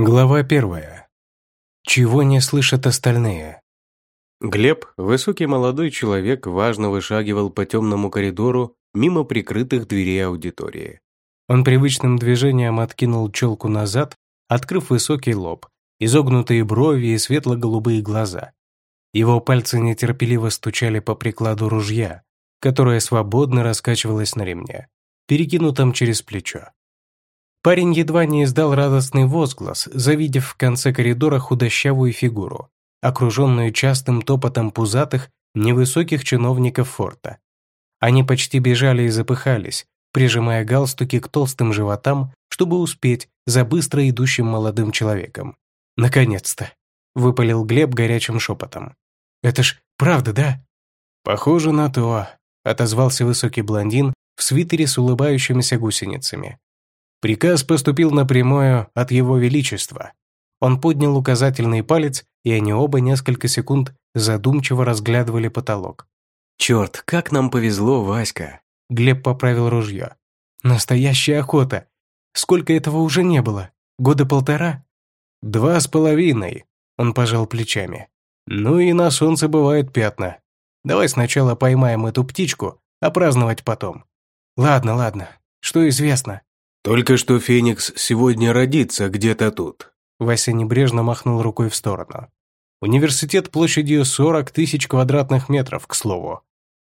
Глава первая. Чего не слышат остальные? Глеб, высокий молодой человек, важно вышагивал по темному коридору мимо прикрытых дверей аудитории. Он привычным движением откинул челку назад, открыв высокий лоб, изогнутые брови и светло-голубые глаза. Его пальцы нетерпеливо стучали по прикладу ружья, которое свободно раскачивалось на ремне, перекинутом через плечо. Парень едва не издал радостный возглас, завидев в конце коридора худощавую фигуру, окруженную частым топотом пузатых, невысоких чиновников форта. Они почти бежали и запыхались, прижимая галстуки к толстым животам, чтобы успеть за быстро идущим молодым человеком. «Наконец-то!» – выпалил Глеб горячим шепотом. «Это ж правда, да?» «Похоже на то», – отозвался высокий блондин в свитере с улыбающимися гусеницами. Приказ поступил напрямую от его величества. Он поднял указательный палец, и они оба несколько секунд задумчиво разглядывали потолок. «Черт, как нам повезло, Васька!» Глеб поправил ружье. «Настоящая охота! Сколько этого уже не было? Года полтора?» «Два с половиной», — он пожал плечами. «Ну и на солнце бывают пятна. Давай сначала поймаем эту птичку, а праздновать потом». «Ладно, ладно. Что известно?» «Только что Феникс сегодня родится где-то тут». Вася небрежно махнул рукой в сторону. «Университет площадью 40 тысяч квадратных метров, к слову».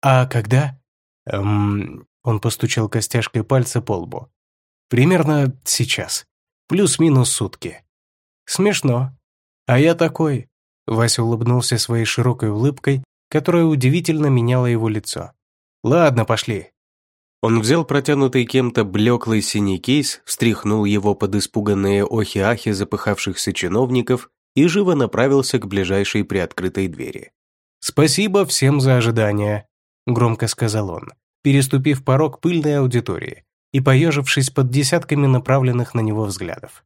«А когда?» «Эм...» Он постучал костяшкой пальца по лбу. «Примерно сейчас. Плюс-минус сутки». «Смешно. А я такой». Вася улыбнулся своей широкой улыбкой, которая удивительно меняла его лицо. «Ладно, пошли. Он взял протянутый кем-то блеклый синий кейс, встряхнул его под испуганные охи-ахи запыхавшихся чиновников и живо направился к ближайшей приоткрытой двери. «Спасибо всем за ожидание», – громко сказал он, переступив порог пыльной аудитории и поежившись под десятками направленных на него взглядов.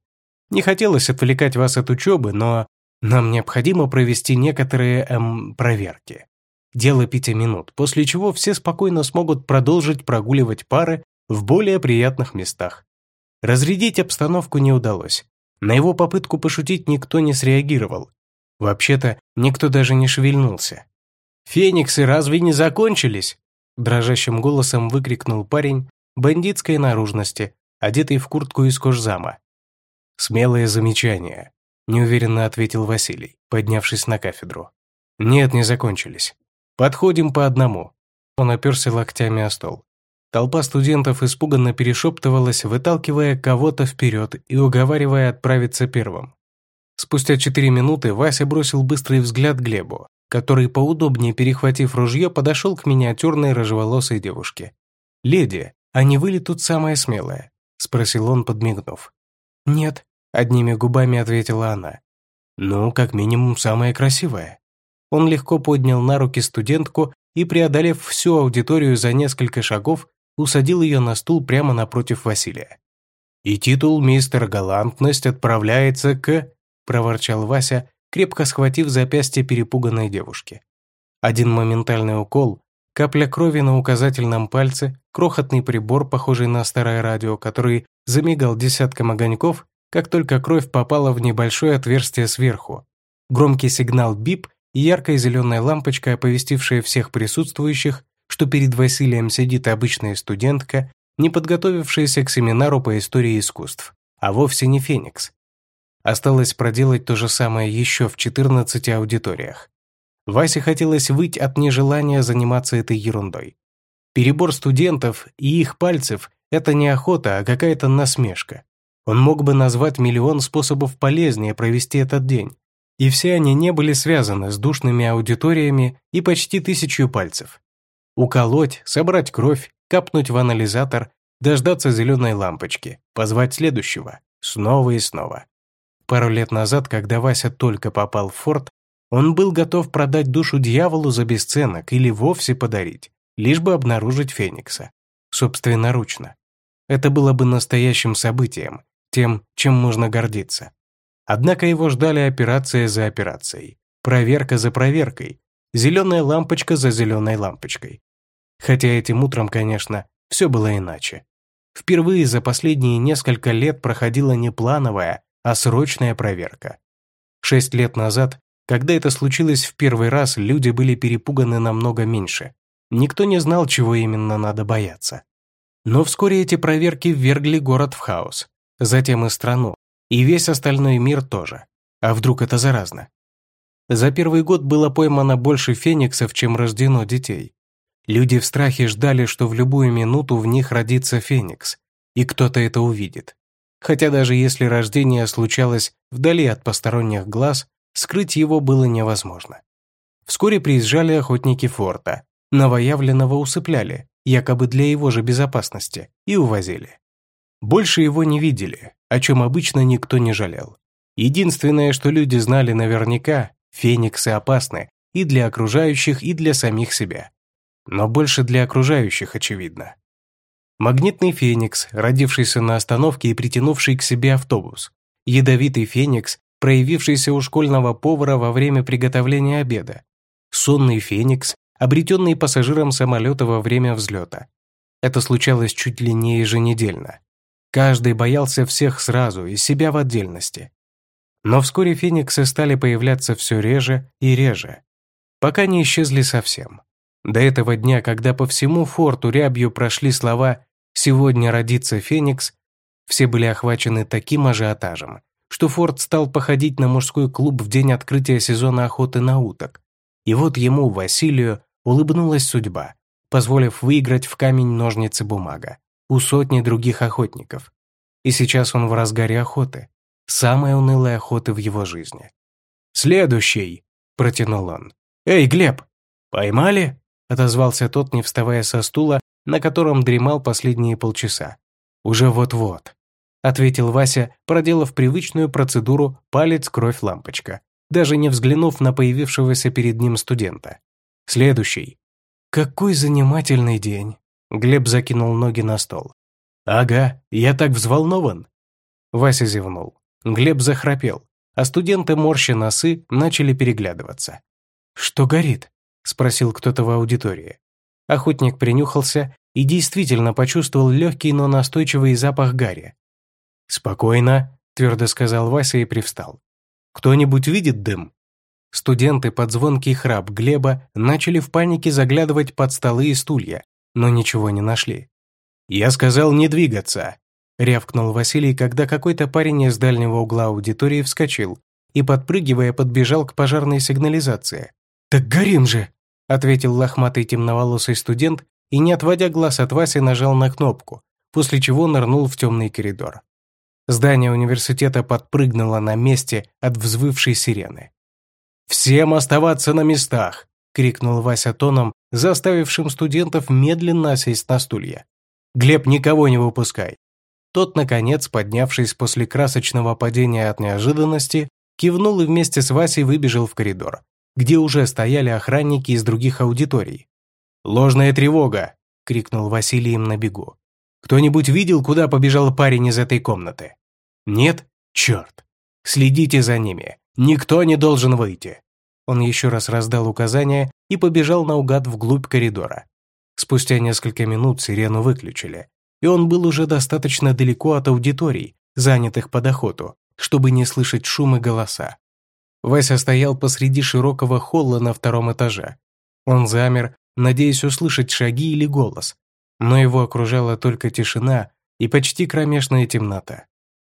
«Не хотелось отвлекать вас от учебы, но нам необходимо провести некоторые, эм, проверки. Дело пяти минут, после чего все спокойно смогут продолжить прогуливать пары в более приятных местах. Разрядить обстановку не удалось. На его попытку пошутить никто не среагировал. Вообще-то, никто даже не шевельнулся. «Фениксы разве не закончились?» Дрожащим голосом выкрикнул парень бандитской наружности, одетый в куртку из кожзама. «Смелое замечание», – неуверенно ответил Василий, поднявшись на кафедру. «Нет, не закончились. «Подходим по одному». Он оперся локтями о стол. Толпа студентов испуганно перешептывалась, выталкивая кого-то вперед и уговаривая отправиться первым. Спустя четыре минуты Вася бросил быстрый взгляд Глебу, который, поудобнее перехватив ружье, подошел к миниатюрной рыжеволосой девушке. «Леди, а не вы ли тут самая смелая?» – спросил он, подмигнув. «Нет», – одними губами ответила она. «Ну, как минимум, самая красивая». Он легко поднял на руки студентку и, преодолев всю аудиторию за несколько шагов, усадил ее на стул прямо напротив Василия. «И титул «Мистер Галантность» отправляется к...» – проворчал Вася, крепко схватив запястье перепуганной девушки. Один моментальный укол, капля крови на указательном пальце, крохотный прибор, похожий на старое радио, который замигал десятком огоньков, как только кровь попала в небольшое отверстие сверху. Громкий сигнал «бип» и яркая зеленая лампочка, оповестившая всех присутствующих, что перед Василием сидит обычная студентка, не подготовившаяся к семинару по истории искусств, а вовсе не Феникс. Осталось проделать то же самое еще в 14 аудиториях. Васе хотелось выть от нежелания заниматься этой ерундой. Перебор студентов и их пальцев – это не охота, а какая-то насмешка. Он мог бы назвать миллион способов полезнее провести этот день, и все они не были связаны с душными аудиториями и почти тысячью пальцев. Уколоть, собрать кровь, капнуть в анализатор, дождаться зеленой лампочки, позвать следующего, снова и снова. Пару лет назад, когда Вася только попал в форт, он был готов продать душу дьяволу за бесценок или вовсе подарить, лишь бы обнаружить Феникса. Собственноручно. Это было бы настоящим событием, тем, чем можно гордиться. Однако его ждали операция за операцией, проверка за проверкой, зеленая лампочка за зеленой лампочкой. Хотя этим утром, конечно, все было иначе. Впервые за последние несколько лет проходила не плановая, а срочная проверка. Шесть лет назад, когда это случилось в первый раз, люди были перепуганы намного меньше. Никто не знал, чего именно надо бояться. Но вскоре эти проверки ввергли город в хаос, затем и страну, и весь остальной мир тоже. А вдруг это заразно? За первый год было поймано больше фениксов, чем рождено детей. Люди в страхе ждали, что в любую минуту в них родится феникс, и кто-то это увидит. Хотя даже если рождение случалось вдали от посторонних глаз, скрыть его было невозможно. Вскоре приезжали охотники форта, новоявленного усыпляли, якобы для его же безопасности, и увозили. Больше его не видели, о чем обычно никто не жалел. Единственное, что люди знали наверняка, фениксы опасны и для окружающих, и для самих себя но больше для окружающих, очевидно. Магнитный феникс, родившийся на остановке и притянувший к себе автобус. Ядовитый феникс, проявившийся у школьного повара во время приготовления обеда. Сонный феникс, обретенный пассажиром самолета во время взлета. Это случалось чуть ли не еженедельно. Каждый боялся всех сразу и себя в отдельности. Но вскоре фениксы стали появляться все реже и реже, пока не исчезли совсем. До этого дня, когда по всему форту рябью прошли слова «Сегодня родится Феникс», все были охвачены таким ажиотажем, что форт стал походить на мужской клуб в день открытия сезона охоты на уток. И вот ему, Василию, улыбнулась судьба, позволив выиграть в камень-ножницы-бумага у сотни других охотников. И сейчас он в разгаре охоты, самой унылой охоты в его жизни. «Следующий!» – протянул он. «Эй, Глеб, поймали?» отозвался тот, не вставая со стула, на котором дремал последние полчаса. «Уже вот-вот», — ответил Вася, проделав привычную процедуру палец-кровь-лампочка, даже не взглянув на появившегося перед ним студента. «Следующий». «Какой занимательный день», — Глеб закинул ноги на стол. «Ага, я так взволнован». Вася зевнул. Глеб захрапел, а студенты, морща носы, начали переглядываться. «Что горит?» спросил кто-то в аудитории. Охотник принюхался и действительно почувствовал легкий, но настойчивый запах гари. «Спокойно», – твердо сказал Вася и привстал. «Кто-нибудь видит дым?» Студенты под звонкий храп Глеба начали в панике заглядывать под столы и стулья, но ничего не нашли. «Я сказал не двигаться», – рявкнул Василий, когда какой-то парень из дальнего угла аудитории вскочил и, подпрыгивая, подбежал к пожарной сигнализации. «Так горим же!» ответил лохматый темноволосый студент и, не отводя глаз от Васи, нажал на кнопку, после чего нырнул в темный коридор. Здание университета подпрыгнуло на месте от взвывшей сирены. «Всем оставаться на местах!» — крикнул Вася тоном, заставившим студентов медленно сесть на стулья. «Глеб, никого не выпускай!» Тот, наконец, поднявшись после красочного падения от неожиданности, кивнул и вместе с Васей выбежал в коридор, где уже стояли охранники из других аудиторий. «Ложная тревога!» – крикнул Василий им на бегу. «Кто-нибудь видел, куда побежал парень из этой комнаты?» «Нет? Черт! Следите за ними! Никто не должен выйти!» Он еще раз раздал указания и побежал наугад вглубь коридора. Спустя несколько минут сирену выключили, и он был уже достаточно далеко от аудиторий, занятых под охоту, чтобы не слышать шум и голоса. Вася стоял посреди широкого холла на втором этаже. Он замер, надеясь услышать шаги или голос, но его окружала только тишина и почти кромешная темнота.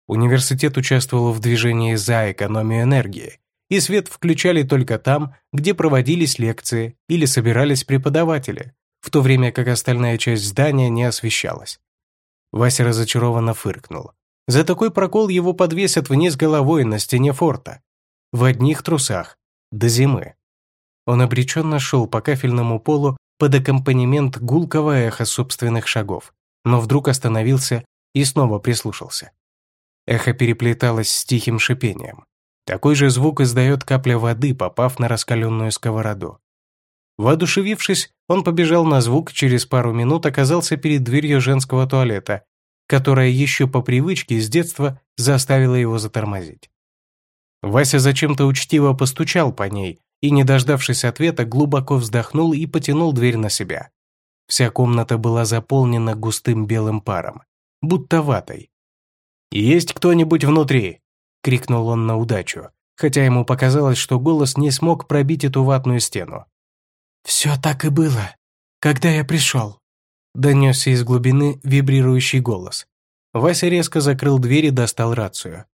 Университет участвовал в движении за экономию энергии, и свет включали только там, где проводились лекции или собирались преподаватели, в то время как остальная часть здания не освещалась. Вася разочарованно фыркнул. За такой прокол его подвесят вниз головой на стене форта в одних трусах, до зимы. Он обреченно шел по кафельному полу под аккомпанемент гулкого эха собственных шагов, но вдруг остановился и снова прислушался. Эхо переплеталось с тихим шипением. Такой же звук издает капля воды, попав на раскаленную сковороду. Воодушевившись, он побежал на звук, через пару минут оказался перед дверью женского туалета, которая еще по привычке с детства заставила его затормозить. Вася зачем-то учтиво постучал по ней и, не дождавшись ответа, глубоко вздохнул и потянул дверь на себя. Вся комната была заполнена густым белым паром, будто ватой. «Есть кто-нибудь внутри?» — крикнул он на удачу, хотя ему показалось, что голос не смог пробить эту ватную стену. «Все так и было, когда я пришел», — донесся из глубины вибрирующий голос. Вася резко закрыл дверь и достал рацию.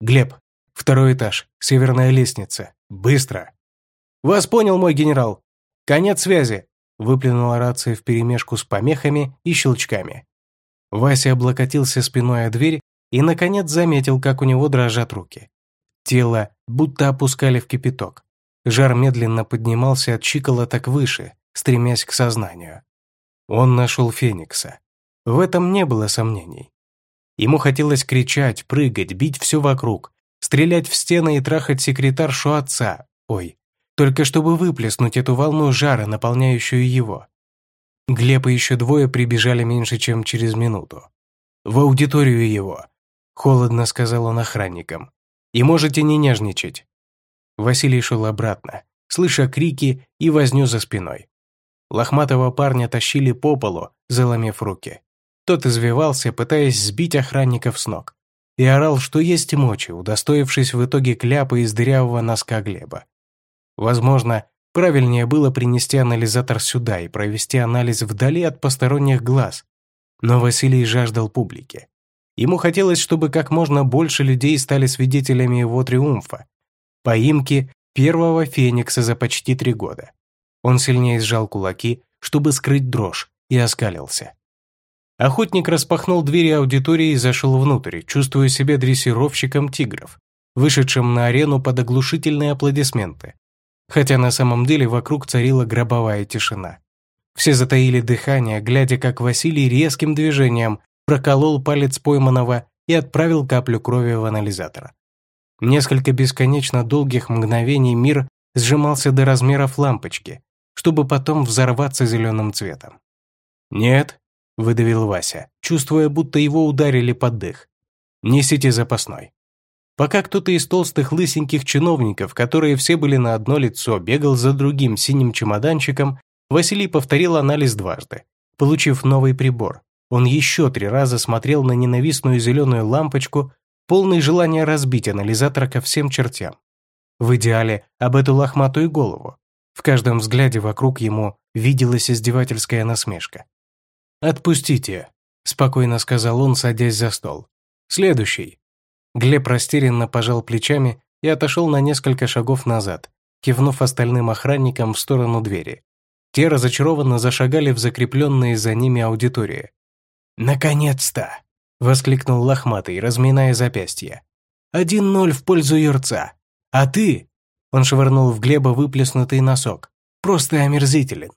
«Глеб, второй этаж, северная лестница. Быстро!» «Вас понял, мой генерал! Конец связи!» выплюнула рация вперемешку с помехами и щелчками. Вася облокотился спиной о дверь и, наконец, заметил, как у него дрожат руки. Тело будто опускали в кипяток. Жар медленно поднимался от щиколоток выше, стремясь к сознанию. Он нашел Феникса. В этом не было сомнений. Ему хотелось кричать, прыгать, бить все вокруг, стрелять в стены и трахать секретаршу отца, ой, только чтобы выплеснуть эту волну жара, наполняющую его. Глеб и еще двое прибежали меньше, чем через минуту. «В аудиторию его», — холодно сказал он охранникам. «И можете не нежничать». Василий шел обратно, слыша крики и возню за спиной. Лохматого парня тащили по полу, заломив руки. Тот извивался, пытаясь сбить охранников с ног, и орал, что есть мочи, удостоившись в итоге кляпа из дырявого носка Глеба. Возможно, правильнее было принести анализатор сюда и провести анализ вдали от посторонних глаз. Но Василий жаждал публики. Ему хотелось, чтобы как можно больше людей стали свидетелями его триумфа. Поимки первого феникса за почти три года. Он сильнее сжал кулаки, чтобы скрыть дрожь, и оскалился. Охотник распахнул двери аудитории и зашел внутрь, чувствуя себя дрессировщиком тигров, вышедшим на арену под оглушительные аплодисменты. Хотя на самом деле вокруг царила гробовая тишина. Все затаили дыхание, глядя, как Василий резким движением проколол палец пойманного и отправил каплю крови в анализатор. Несколько бесконечно долгих мгновений мир сжимался до размеров лампочки, чтобы потом взорваться зеленым цветом. «Нет», – выдавил Вася, чувствуя, будто его ударили под дых. «Несите запасной». Пока кто-то из толстых лысеньких чиновников, которые все были на одно лицо, бегал за другим синим чемоданчиком, Василий повторил анализ дважды. Получив новый прибор, он еще три раза смотрел на ненавистную зеленую лампочку, полный желания разбить анализатор ко всем чертям. В идеале об эту лохматую голову. В каждом взгляде вокруг ему виделась издевательская насмешка. «Отпустите», – спокойно сказал он, садясь за стол. «Следующий». Глеб растерянно пожал плечами и отошел на несколько шагов назад, кивнув остальным охранникам в сторону двери. Те разочарованно зашагали в закрепленные за ними аудитории. «Наконец-то!» – воскликнул лохматый, разминая запястье. «Один ноль в пользу Юрца. А ты?» – он швырнул в Глеба выплеснутый носок. «Просто омерзителен.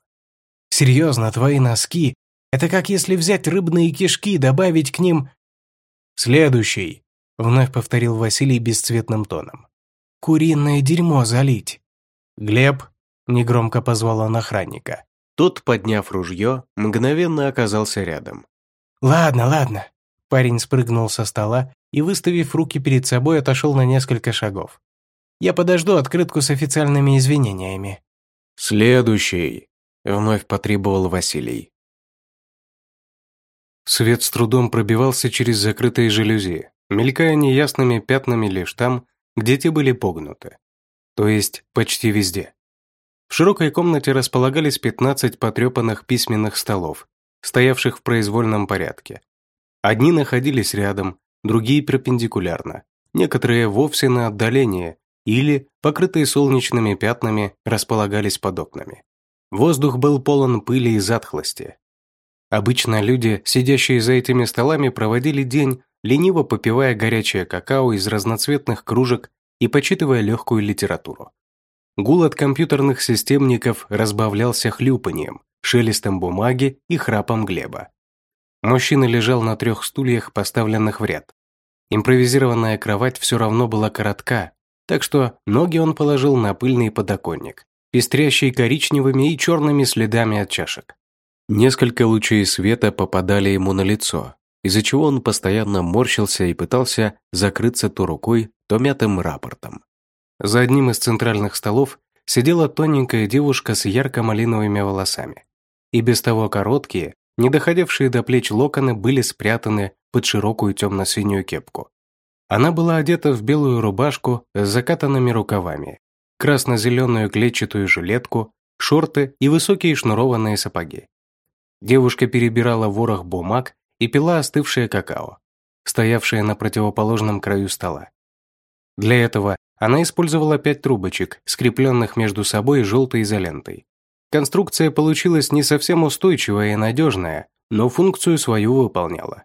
Серьезно, твои носки это как если взять рыбные кишки, добавить к ним... «Следующий», — вновь повторил Василий бесцветным тоном. «Куриное дерьмо залить». «Глеб», — негромко позвал он охранника. Тот, подняв ружье, мгновенно оказался рядом. «Ладно, ладно». Парень спрыгнул со стола и, выставив руки перед собой, отошел на несколько шагов. «Я подожду открытку с официальными извинениями». «Следующий», — вновь потребовал Василий. Свет с трудом пробивался через закрытые жалюзи, мелькая неясными пятнами лишь там, где те были погнуты. То есть почти везде. В широкой комнате располагались 15 потрепанных письменных столов, стоявших в произвольном порядке. Одни находились рядом, другие перпендикулярно, некоторые вовсе на отдалении или, покрытые солнечными пятнами, располагались под окнами. Воздух был полон пыли и затхлости, Обычно люди, сидящие за этими столами, проводили день, лениво попивая горячее какао из разноцветных кружек и почитывая легкую литературу. Гул от компьютерных системников разбавлялся хлюпанием, шелестом бумаги и храпом Глеба. Мужчина лежал на трех стульях, поставленных в ряд. Импровизированная кровать все равно была коротка, так что ноги он положил на пыльный подоконник, пестрящий коричневыми и черными следами от чашек. Несколько лучей света попадали ему на лицо, из-за чего он постоянно морщился и пытался закрыться то рукой, то мятым рапортом. За одним из центральных столов сидела тоненькая девушка с ярко-малиновыми волосами. И без того короткие, не доходившие до плеч локоны были спрятаны под широкую темно-синюю кепку. Она была одета в белую рубашку с закатанными рукавами, красно-зеленую клетчатую жилетку, шорты и высокие шнурованные сапоги. Девушка перебирала ворох бумаг и пила остывшее какао, стоявшее на противоположном краю стола. Для этого она использовала пять трубочек, скрепленных между собой желтой изолентой. Конструкция получилась не совсем устойчивая и надежная, но функцию свою выполняла.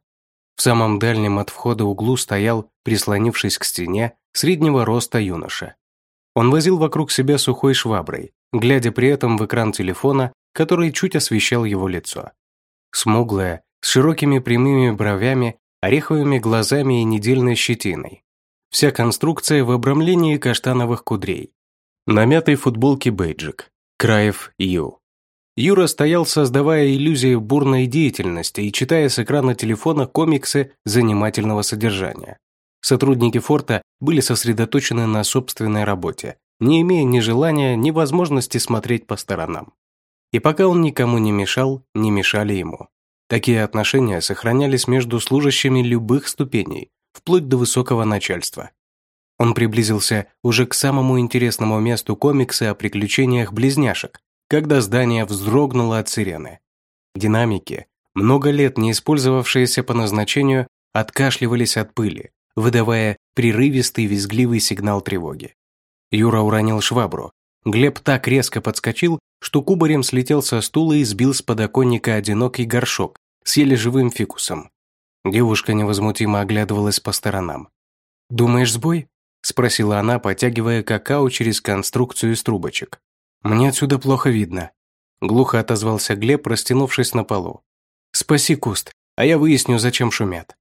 В самом дальнем от входа углу стоял, прислонившись к стене, среднего роста юноша. Он возил вокруг себя сухой шваброй, глядя при этом в экран телефона, который чуть освещал его лицо. Смуглое, с широкими прямыми бровями, ореховыми глазами и недельной щетиной. Вся конструкция в обрамлении каштановых кудрей. На мятой футболке бейджик. Краев Ю. Юра стоял, создавая иллюзию бурной деятельности и читая с экрана телефона комиксы занимательного содержания. Сотрудники форта были сосредоточены на собственной работе, не имея ни желания, ни возможности смотреть по сторонам. И пока он никому не мешал, не мешали ему. Такие отношения сохранялись между служащими любых ступеней, вплоть до высокого начальства. Он приблизился уже к самому интересному месту комикса о приключениях близняшек, когда здание вздрогнуло от сирены. Динамики, много лет не использовавшиеся по назначению, откашливались от пыли, выдавая прерывистый визгливый сигнал тревоги. Юра уронил швабру. Глеб так резко подскочил, что кубарем слетел со стула и сбил с подоконника одинокий горшок с еле живым фикусом. Девушка невозмутимо оглядывалась по сторонам. «Думаешь, сбой?» – спросила она, потягивая какао через конструкцию из трубочек. «Мне отсюда плохо видно». Глухо отозвался Глеб, растянувшись на полу. «Спаси куст, а я выясню, зачем шумят».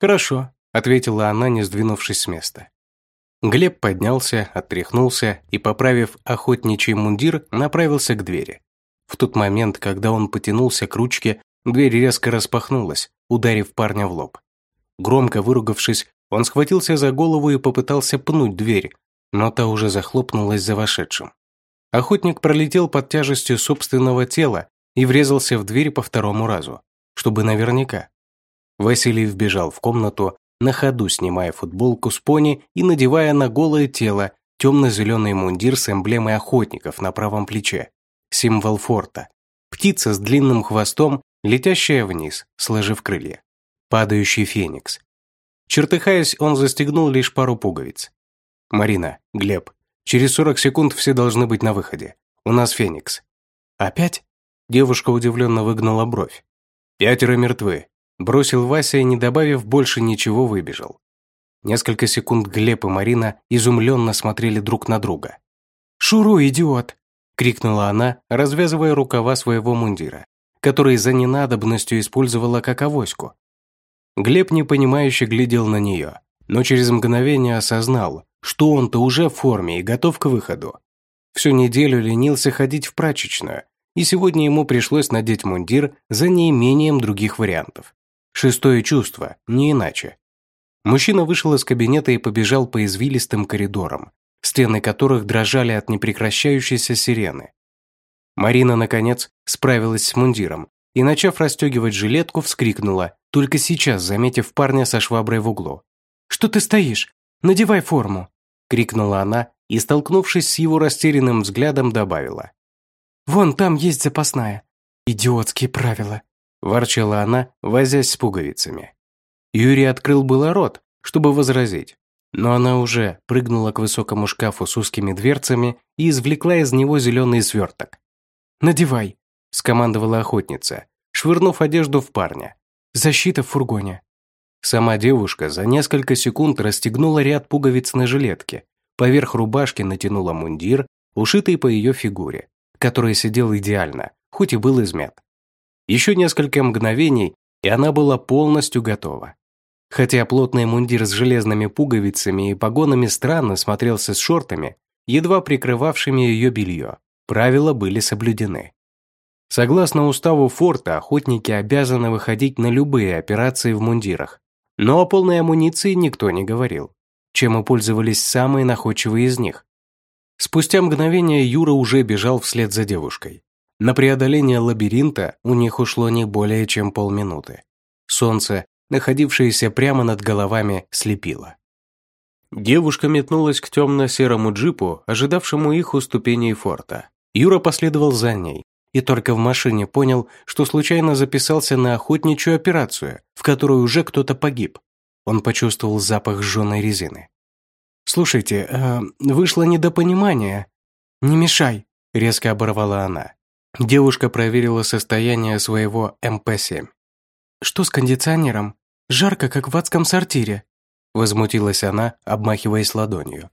«Хорошо», – ответила она, не сдвинувшись с места. Глеб поднялся, отряхнулся и, поправив охотничий мундир, направился к двери. В тот момент, когда он потянулся к ручке, дверь резко распахнулась, ударив парня в лоб. Громко выругавшись, он схватился за голову и попытался пнуть дверь, но та уже захлопнулась за вошедшим. Охотник пролетел под тяжестью собственного тела и врезался в дверь по второму разу, чтобы наверняка. Василий вбежал в комнату, на ходу снимая футболку с пони и надевая на голое тело темно-зеленый мундир с эмблемой охотников на правом плече, символ форта. Птица с длинным хвостом, летящая вниз, сложив крылья. Падающий феникс. Чертыхаясь, он застегнул лишь пару пуговиц. «Марина, Глеб, Через 40 секунд все должны быть на выходе. У нас Феникс». «Опять?» Девушка удивленно выгнала бровь. «Пятеро мертвы», – бросил Вася и, не добавив больше ничего, выбежал. Несколько секунд Глеб и Марина изумленно смотрели друг на друга. «Шуру, идиот!» – крикнула она, развязывая рукава своего мундира, который за ненадобностью использовала как авоську. Глеб непонимающе глядел на нее, но через мгновение осознал, что он-то уже в форме и готов к выходу. Всю неделю ленился ходить в прачечную, и сегодня ему пришлось надеть мундир за неимением других вариантов. Шестое чувство, не иначе. Мужчина вышел из кабинета и побежал по извилистым коридорам, стены которых дрожали от непрекращающейся сирены. Марина, наконец, справилась с мундиром и, начав расстегивать жилетку, вскрикнула, только сейчас заметив парня со шваброй в углу. «Что ты стоишь? Надевай форму!» крикнула она и, столкнувшись с его растерянным взглядом, добавила. «Вон там есть запасная. Идиотские правила», – ворчала она, возясь с пуговицами. Юрий открыл было рот, чтобы возразить, но она уже прыгнула к высокому шкафу с узкими дверцами и извлекла из него зеленый сверток. «Надевай», – скомандовала охотница, швырнув одежду в парня. «Защита в фургоне». Сама девушка за несколько секунд расстегнула ряд пуговиц на жилетке, поверх рубашки натянула мундир, ушитый по ее фигуре, который сидел идеально, хоть и был измят. Еще несколько мгновений, и она была полностью готова. Хотя плотный мундир с железными пуговицами и погонами странно смотрелся с шортами, едва прикрывавшими ее белье, правила были соблюдены. Согласно уставу форта, охотники обязаны выходить на любые операции в мундирах, но о полной амуниции никто не говорил, чем и пользовались самые находчивые из них. Спустя мгновение Юра уже бежал вслед за девушкой. На преодоление лабиринта у них ушло не более чем полминуты. Солнце, находившееся прямо над головами, слепило. Девушка метнулась к темно-серому джипу, ожидавшему их у ступеней форта. Юра последовал за ней и только в машине понял, что случайно записался на охотничью операцию, в которой уже кто-то погиб. Он почувствовал запах сжженной резины. «Слушайте, э, вышло недопонимание. Не мешай», – резко оборвала она. Девушка проверила состояние своего МП-7. «Что с кондиционером? Жарко, как в адском сортире», – возмутилась она, обмахиваясь ладонью.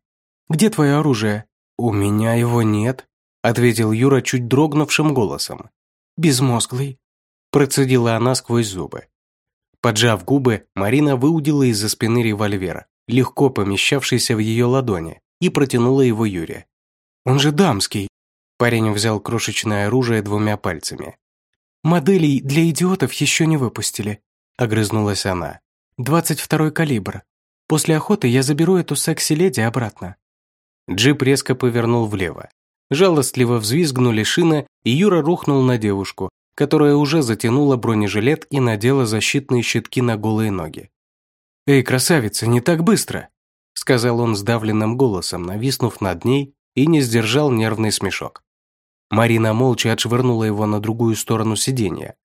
«Где твое оружие?» «У меня его нет», – ответил Юра чуть дрогнувшим голосом. «Безмозглый», – процедила она сквозь зубы. Поджав губы, Марина выудила из-за спины револьвера, легко помещавшийся в ее ладони, и протянула его Юре. «Он же дамский!» Парень взял крошечное оружие двумя пальцами. «Моделей для идиотов еще не выпустили», – огрызнулась она. «Двадцать второй калибр. После охоты я заберу эту секси-леди обратно». Джип резко повернул влево. Жалостливо взвизгнули шины, и Юра рухнул на девушку, которая уже затянула бронежилет и надела защитные щитки на голые ноги. «Эй, красавица, не так быстро!» сказал он сдавленным голосом, нависнув над ней и не сдержал нервный смешок. Марина молча отшвырнула его на другую сторону сиденья.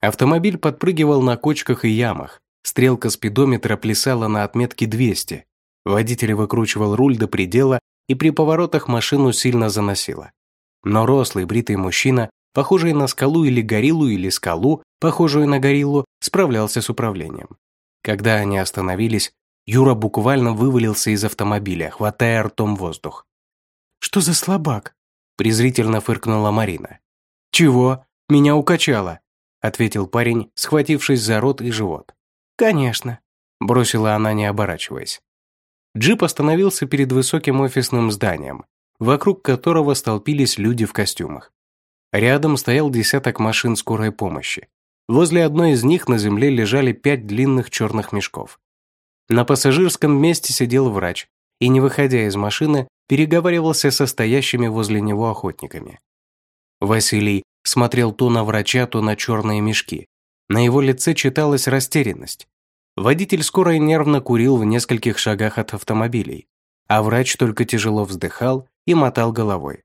Автомобиль подпрыгивал на кочках и ямах, стрелка спидометра плясала на отметке 200. Водитель выкручивал руль до предела и при поворотах машину сильно заносило. Но рослый бритый мужчина похожий на скалу или гориллу или скалу, похожую на гориллу, справлялся с управлением. Когда они остановились, Юра буквально вывалился из автомобиля, хватая ртом воздух. «Что за слабак?» – презрительно фыркнула Марина. «Чего? Меня укачало», – ответил парень, схватившись за рот и живот. «Конечно», – бросила она, не оборачиваясь. Джип остановился перед высоким офисным зданием, вокруг которого столпились люди в костюмах. Рядом стоял десяток машин скорой помощи. Возле одной из них на земле лежали пять длинных черных мешков. На пассажирском месте сидел врач и, не выходя из машины, переговаривался со стоящими возле него охотниками. Василий смотрел то на врача, то на черные мешки. На его лице читалась растерянность. Водитель скорой нервно курил в нескольких шагах от автомобилей, а врач только тяжело вздыхал и мотал головой.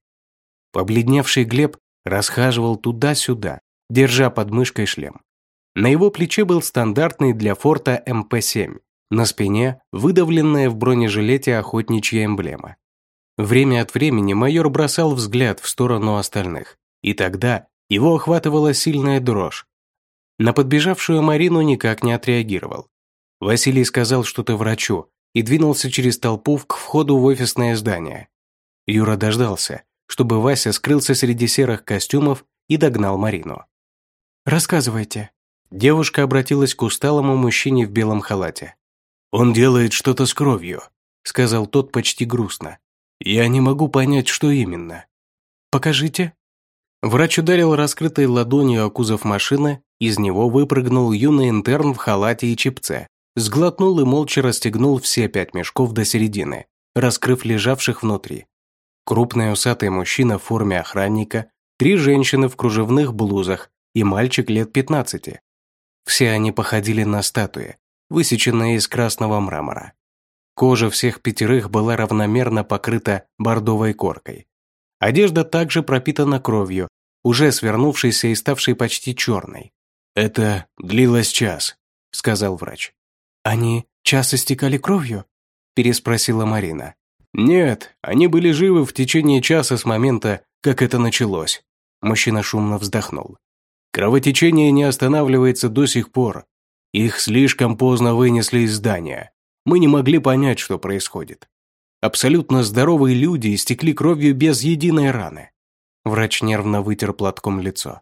Побледневший Глеб расхаживал туда-сюда, держа под мышкой шлем. На его плече был стандартный для форта МП-7, на спине выдавленная в бронежилете охотничья эмблема. Время от времени майор бросал взгляд в сторону остальных, и тогда его охватывала сильная дрожь. На подбежавшую Марину никак не отреагировал. Василий сказал что-то врачу и двинулся через толпу к входу в офисное здание. Юра дождался, чтобы Вася скрылся среди серых костюмов и догнал Марину. «Рассказывайте». Девушка обратилась к усталому мужчине в белом халате. «Он делает что-то с кровью», — сказал тот почти грустно. «Я не могу понять, что именно». «Покажите». Врач ударил раскрытой ладонью о кузов машины, из него выпрыгнул юный интерн в халате и чепце, сглотнул и молча расстегнул все пять мешков до середины, раскрыв лежавших внутри. Крупный усатый мужчина в форме охранника, три женщины в кружевных блузах и мальчик лет 15. Все они походили на статуи, высеченные из красного мрамора. Кожа всех пятерых была равномерно покрыта бордовой коркой. Одежда также пропитана кровью, уже свернувшейся и ставшей почти черной. «Это длилось час», — сказал врач. «Они час истекали кровью?» — переспросила Марина. «Нет, они были живы в течение часа с момента, как это началось». Мужчина шумно вздохнул. «Кровотечение не останавливается до сих пор. Их слишком поздно вынесли из здания. Мы не могли понять, что происходит. Абсолютно здоровые люди истекли кровью без единой раны». Врач нервно вытер платком лицо.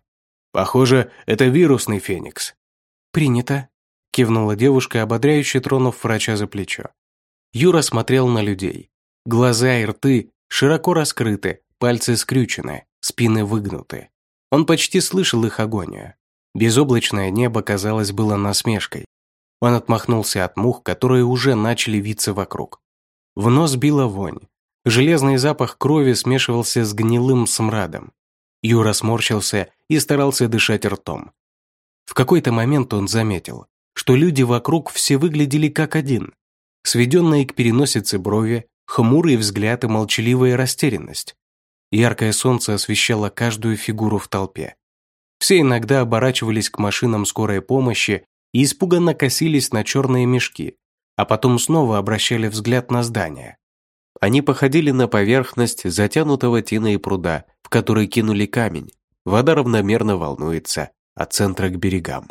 «Похоже, это вирусный феникс». «Принято», – кивнула девушка, ободряюще тронув врача за плечо. Юра смотрел на людей. Глаза и рты широко раскрыты, пальцы скрючены, спины выгнуты. Он почти слышал их агонию. Безоблачное небо, казалось, было насмешкой. Он отмахнулся от мух, которые уже начали виться вокруг. В нос била вонь. Железный запах крови смешивался с гнилым смрадом. Юра сморщился и старался дышать ртом. В какой-то момент он заметил, что люди вокруг все выглядели как один. сведенные к переносице брови, хмурый взгляд и молчаливая растерянность. Яркое солнце освещало каждую фигуру в толпе. Все иногда оборачивались к машинам скорой помощи и испуганно косились на черные мешки, а потом снова обращали взгляд на здание. Они походили на поверхность затянутого тиной пруда, в который кинули камень. Вода равномерно волнуется от центра к берегам.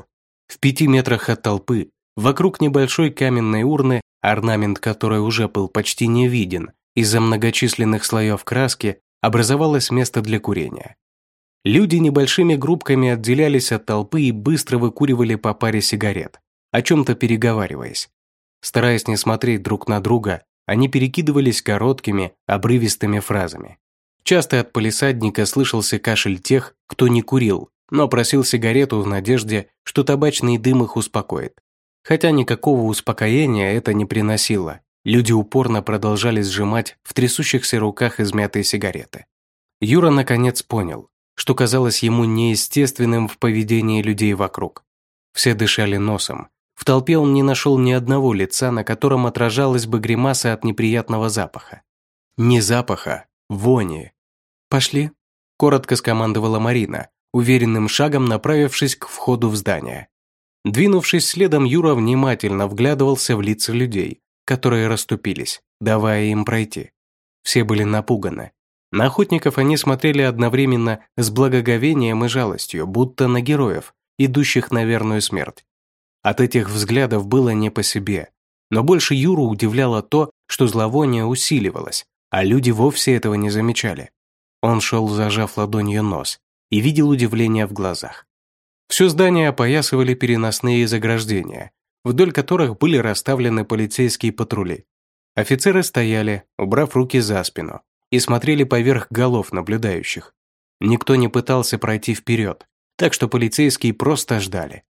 В пяти метрах от толпы, вокруг небольшой каменной урны, орнамент которой уже был почти не виден из-за многочисленных слоев краски, образовалось место для курения. Люди небольшими группками отделялись от толпы и быстро выкуривали по паре сигарет, о чем-то переговариваясь. Стараясь не смотреть друг на друга, они перекидывались короткими, обрывистыми фразами. Часто от полисадника слышался кашель тех, кто не курил, но просил сигарету в надежде, что табачный дым их успокоит. Хотя никакого успокоения это не приносило. Люди упорно продолжали сжимать в трясущихся руках измятые сигареты. Юра наконец понял, что казалось ему неестественным в поведении людей вокруг. Все дышали носом. В толпе он не нашел ни одного лица, на котором отражалась бы гримаса от неприятного запаха. Не запаха, вони. «Пошли», – коротко скомандовала Марина, уверенным шагом направившись к входу в здание. Двинувшись следом, Юра внимательно вглядывался в лица людей, которые расступились, давая им пройти. Все были напуганы. На охотников они смотрели одновременно с благоговением и жалостью, будто на героев, идущих на верную смерть. От этих взглядов было не по себе. Но больше Юру удивляло то, что зловоние усиливалось, а люди вовсе этого не замечали. Он шел, зажав ладонью нос, и видел удивление в глазах. Все здание опоясывали переносные заграждения, вдоль которых были расставлены полицейские патрули. Офицеры стояли, убрав руки за спину, и смотрели поверх голов наблюдающих. Никто не пытался пройти вперед, так что полицейские просто ждали.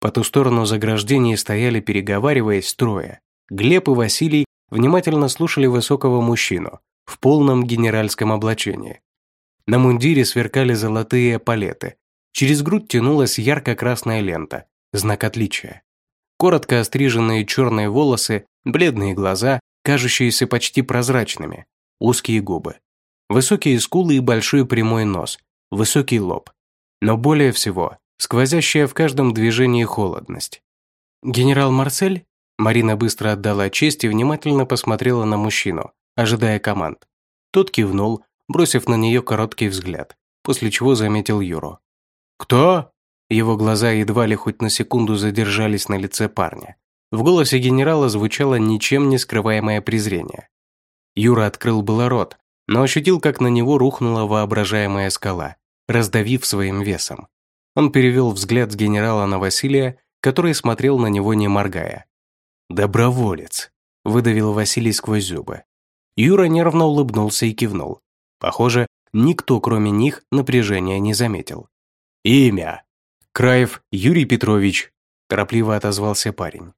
По ту сторону заграждений стояли, переговариваясь, строя. Глеб и Василий внимательно слушали высокого мужчину в полном генеральском облачении. На мундире сверкали золотые палеты. Через грудь тянулась ярко-красная лента, знак отличия коротко остриженные черные волосы, бледные глаза, кажущиеся почти прозрачными, узкие губы, высокие скулы и большой прямой нос, высокий лоб. Но более всего, сквозящая в каждом движении холодность. «Генерал Марсель?» Марина быстро отдала честь и внимательно посмотрела на мужчину, ожидая команд. Тот кивнул, бросив на нее короткий взгляд, после чего заметил Юру. «Кто?» Его глаза едва ли хоть на секунду задержались на лице парня. В голосе генерала звучало ничем не скрываемое презрение. Юра открыл было рот, но ощутил, как на него рухнула воображаемая скала, раздавив своим весом. Он перевел взгляд с генерала на Василия, который смотрел на него не моргая. «Доброволец», – выдавил Василий сквозь зубы. Юра нервно улыбнулся и кивнул. Похоже, никто, кроме них, напряжения не заметил. «Имя», «Краев Юрий Петрович», – торопливо отозвался парень.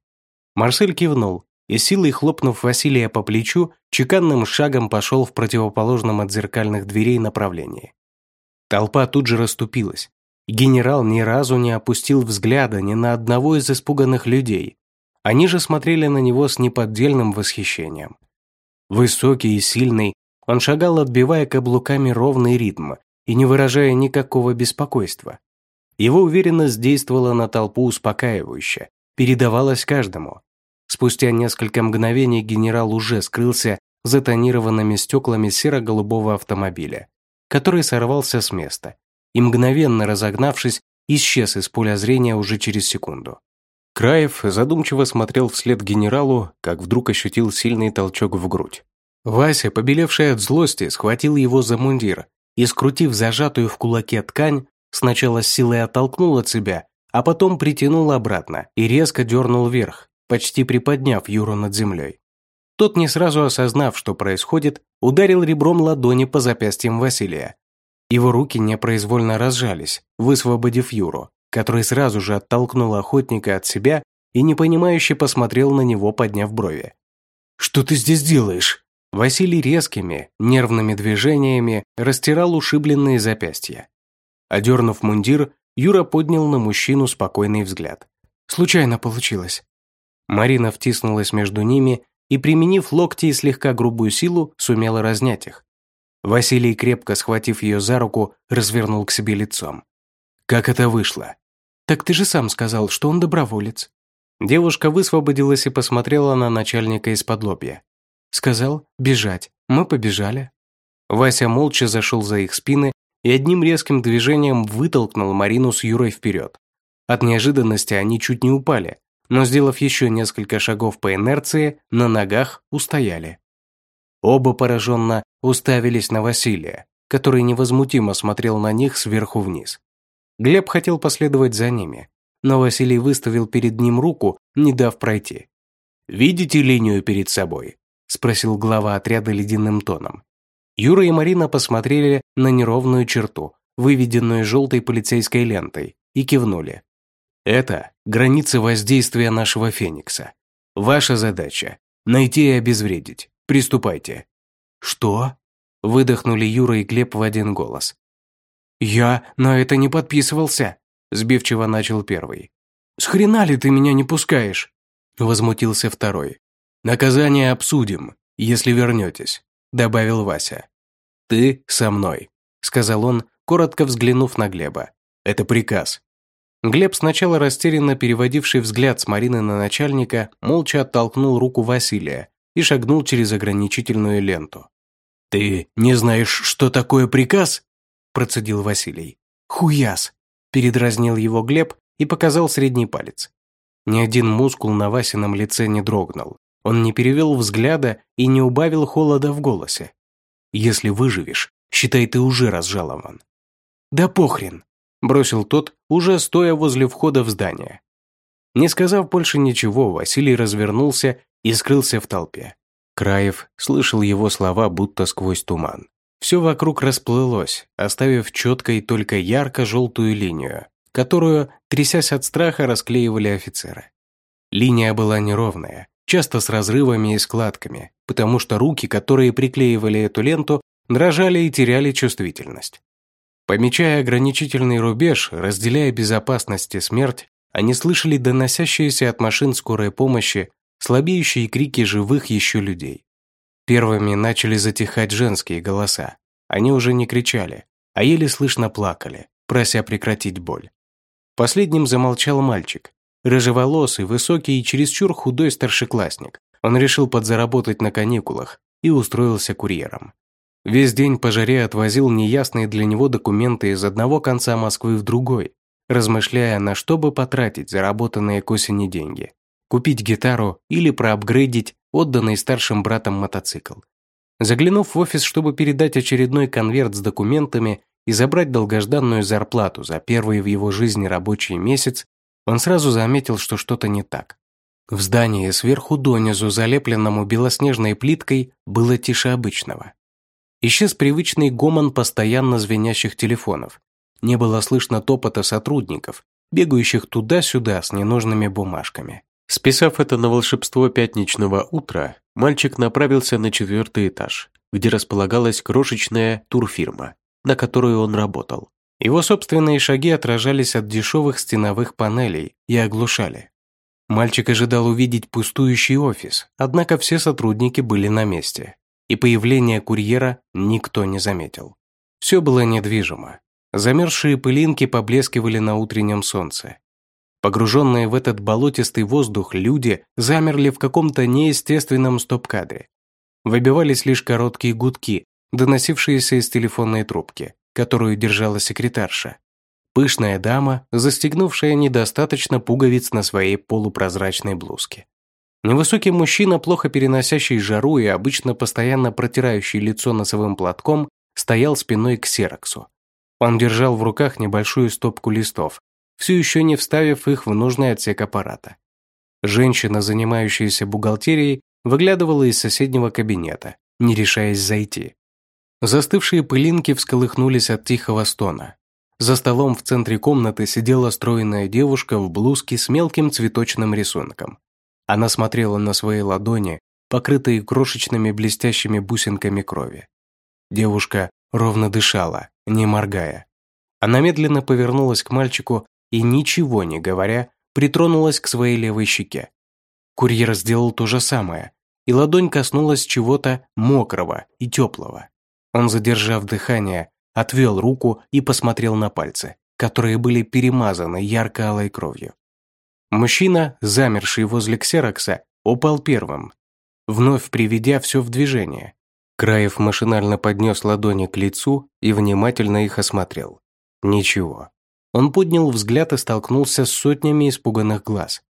Марсель кивнул и, силой хлопнув Василия по плечу, чеканным шагом пошел в противоположном от зеркальных дверей направлении. Толпа тут же расступилась. Генерал ни разу не опустил взгляда ни на одного из испуганных людей. Они же смотрели на него с неподдельным восхищением. Высокий и сильный, он шагал, отбивая каблуками ровный ритм и не выражая никакого беспокойства. Его уверенность действовала на толпу успокаивающе, передавалась каждому. Спустя несколько мгновений генерал уже скрылся за тонированными стеклами серо-голубого автомобиля, который сорвался с места и, мгновенно разогнавшись, исчез из поля зрения уже через секунду. Краев задумчиво смотрел вслед генералу, как вдруг ощутил сильный толчок в грудь. Вася, побелевший от злости, схватил его за мундир и, скрутив зажатую в кулаке ткань, Сначала с силой оттолкнул от себя, а потом притянул обратно и резко дернул вверх, почти приподняв Юру над землей. Тот, не сразу осознав, что происходит, ударил ребром ладони по запястьям Василия. Его руки непроизвольно разжались, высвободив Юру, который сразу же оттолкнул охотника от себя и непонимающе посмотрел на него, подняв брови. «Что ты здесь делаешь?» Василий резкими, нервными движениями растирал ушибленные запястья. Одернув мундир, Юра поднял на мужчину спокойный взгляд. «Случайно получилось». Марина втиснулась между ними и, применив локти и слегка грубую силу, сумела разнять их. Василий, крепко схватив ее за руку, развернул к себе лицом. «Как это вышло?» «Так ты же сам сказал, что он доброволец». Девушка высвободилась и посмотрела на начальника из-под лобья. Сказал «бежать». Мы побежали. Вася молча зашел за их спины и одним резким движением вытолкнул Марину с Юрой вперед. От неожиданности они чуть не упали, но, сделав еще несколько шагов по инерции, на ногах устояли. Оба пораженно уставились на Василия, который невозмутимо смотрел на них сверху вниз. Глеб хотел последовать за ними, но Василий выставил перед ним руку, не дав пройти. «Видите линию перед собой?» – спросил глава отряда ледяным тоном. Юра и Марина посмотрели на неровную черту, выведенную желтой полицейской лентой, и кивнули. Это границы воздействия нашего Феникса. Ваша задача – найти и обезвредить. Приступайте». «Что?» – выдохнули Юра и Глеб в один голос. «Я на это не подписывался», – сбивчиво начал первый. «С хрена ли ты меня не пускаешь?» – возмутился второй. «Наказание обсудим, если вернетесь», – добавил Вася. «Ты со мной», – сказал он, коротко взглянув на Глеба. «Это приказ. Глеб, сначала растерянно переводивший взгляд с Марины на начальника, молча оттолкнул руку Василия и шагнул через ограничительную ленту. «Ты не знаешь, что такое приказ?» – процедил Василий. «Хуяс!» – передразнил его Глеб и показал средний палец. Ни один мускул на Васином лице не дрогнул. Он не перевел взгляда и не убавил холода в голосе. «Если выживешь, считай, ты уже разжалован». «Да похрен!» бросил тот, уже стоя возле входа в здание. Не сказав больше ничего, Василий развернулся и скрылся в толпе. Краев слышал его слова будто сквозь туман. Все вокруг расплылось, оставив четкой только ярко-желтую линию, которую, трясясь от страха, расклеивали офицеры. Линия была неровная, часто с разрывами и складками, потому что руки, которые приклеивали эту ленту, дрожали и теряли чувствительность. Помечая ограничительный рубеж, разделяя безопасность и смерть, они слышали доносящиеся от машин скорой помощи слабеющие крики живых еще людей. Первыми начали затихать женские голоса. Они уже не кричали, а еле слышно плакали, прося прекратить боль. Последним замолчал мальчик. Рыжеволосый, высокий и чересчур худой старшеклассник. Он решил подзаработать на каникулах и устроился курьером. Весь день по жаре отвозил неясные для него документы из одного конца Москвы в другой, размышляя, на что бы потратить заработанные к осени деньги. Купить гитару или проапгрейдить отданный старшим братом мотоцикл. Заглянув в офис, чтобы передать очередной конверт с документами и забрать долгожданную зарплату за первый в его жизни рабочий месяц, он сразу заметил, что что-то не так. В здании сверху донизу, залепленному белоснежной плиткой, было тише обычного. Исчез привычный гомон постоянно звенящих телефонов. Не было слышно топота сотрудников, бегающих туда-сюда с ненужными бумажками. Списав это на волшебство пятничного утра, мальчик направился на четвертый этаж, где располагалась крошечная турфирма, на которую он работал. Его собственные шаги отражались от дешевых стеновых панелей и оглушали. Мальчик ожидал увидеть пустующий офис, однако все сотрудники были на месте и появление курьера никто не заметил. Все было недвижимо. Замерзшие пылинки поблескивали на утреннем солнце. Погруженные в этот болотистый воздух люди замерли в каком-то неестественном стоп-кадре. Выбивались лишь короткие гудки, доносившиеся из телефонной трубки, которую держала секретарша. Пышная дама, застегнувшая недостаточно пуговиц на своей полупрозрачной блузке. Невысокий мужчина, плохо переносящий жару и обычно постоянно протирающий лицо носовым платком, стоял спиной к Сероксу. Он держал в руках небольшую стопку листов, все еще не вставив их в нужный отсек аппарата. Женщина, занимающаяся бухгалтерией, выглядывала из соседнего кабинета, не решаясь зайти. Застывшие пылинки всколыхнулись от тихого стона. За столом в центре комнаты сидела стройная девушка в блузке с мелким цветочным рисунком. Она смотрела на свои ладони, покрытые крошечными блестящими бусинками крови. Девушка ровно дышала, не моргая. Она медленно повернулась к мальчику и, ничего не говоря, притронулась к своей левой щеке. Курьер сделал то же самое, и ладонь коснулась чего-то мокрого и теплого. Он, задержав дыхание, отвел руку и посмотрел на пальцы, которые были перемазаны ярко-алой кровью. Мужчина, замерший возле ксерокса, упал первым, вновь приведя все в движение. Краев машинально поднес ладони к лицу и внимательно их осмотрел. Ничего. Он поднял взгляд и столкнулся с сотнями испуганных глаз.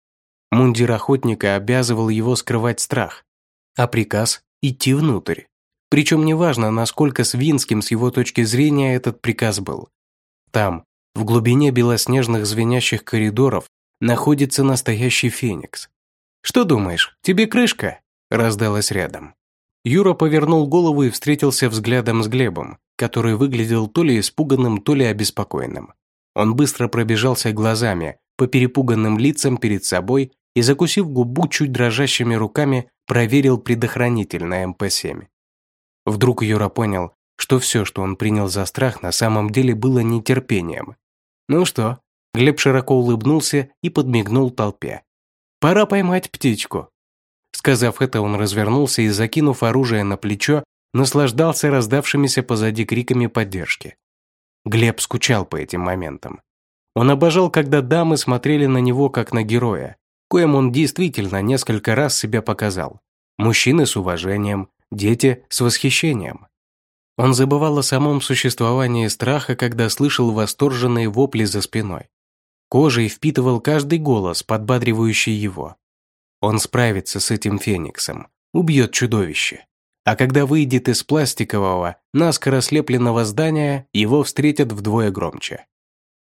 Мундир охотника обязывал его скрывать страх, а приказ – идти внутрь. Причем неважно, насколько свинским с его точки зрения этот приказ был. Там, в глубине белоснежных звенящих коридоров, находится настоящий феникс. «Что думаешь, тебе крышка?» – раздалось рядом. Юра повернул голову и встретился взглядом с Глебом, который выглядел то ли испуганным, то ли обеспокоенным. Он быстро пробежался глазами по перепуганным лицам перед собой и, закусив губу чуть дрожащими руками, проверил предохранитель на МП-7. Вдруг Юра понял, что все, что он принял за страх, на самом деле было нетерпением. «Ну что?» Глеб широко улыбнулся и подмигнул толпе. «Пора поймать птичку». Сказав это, он развернулся и, закинув оружие на плечо, наслаждался раздавшимися позади криками поддержки. Глеб скучал по этим моментам. Он обожал, когда дамы смотрели на него как на героя, коим он действительно несколько раз себя показал. Мужчины с уважением, дети с восхищением. Он забывал о самом существовании страха, когда слышал восторженные вопли за спиной. Кожей впитывал каждый голос, подбадривающий его. Он справится с этим фениксом, убьет чудовище. А когда выйдет из пластикового, наскоро слепленного здания, его встретят вдвое громче.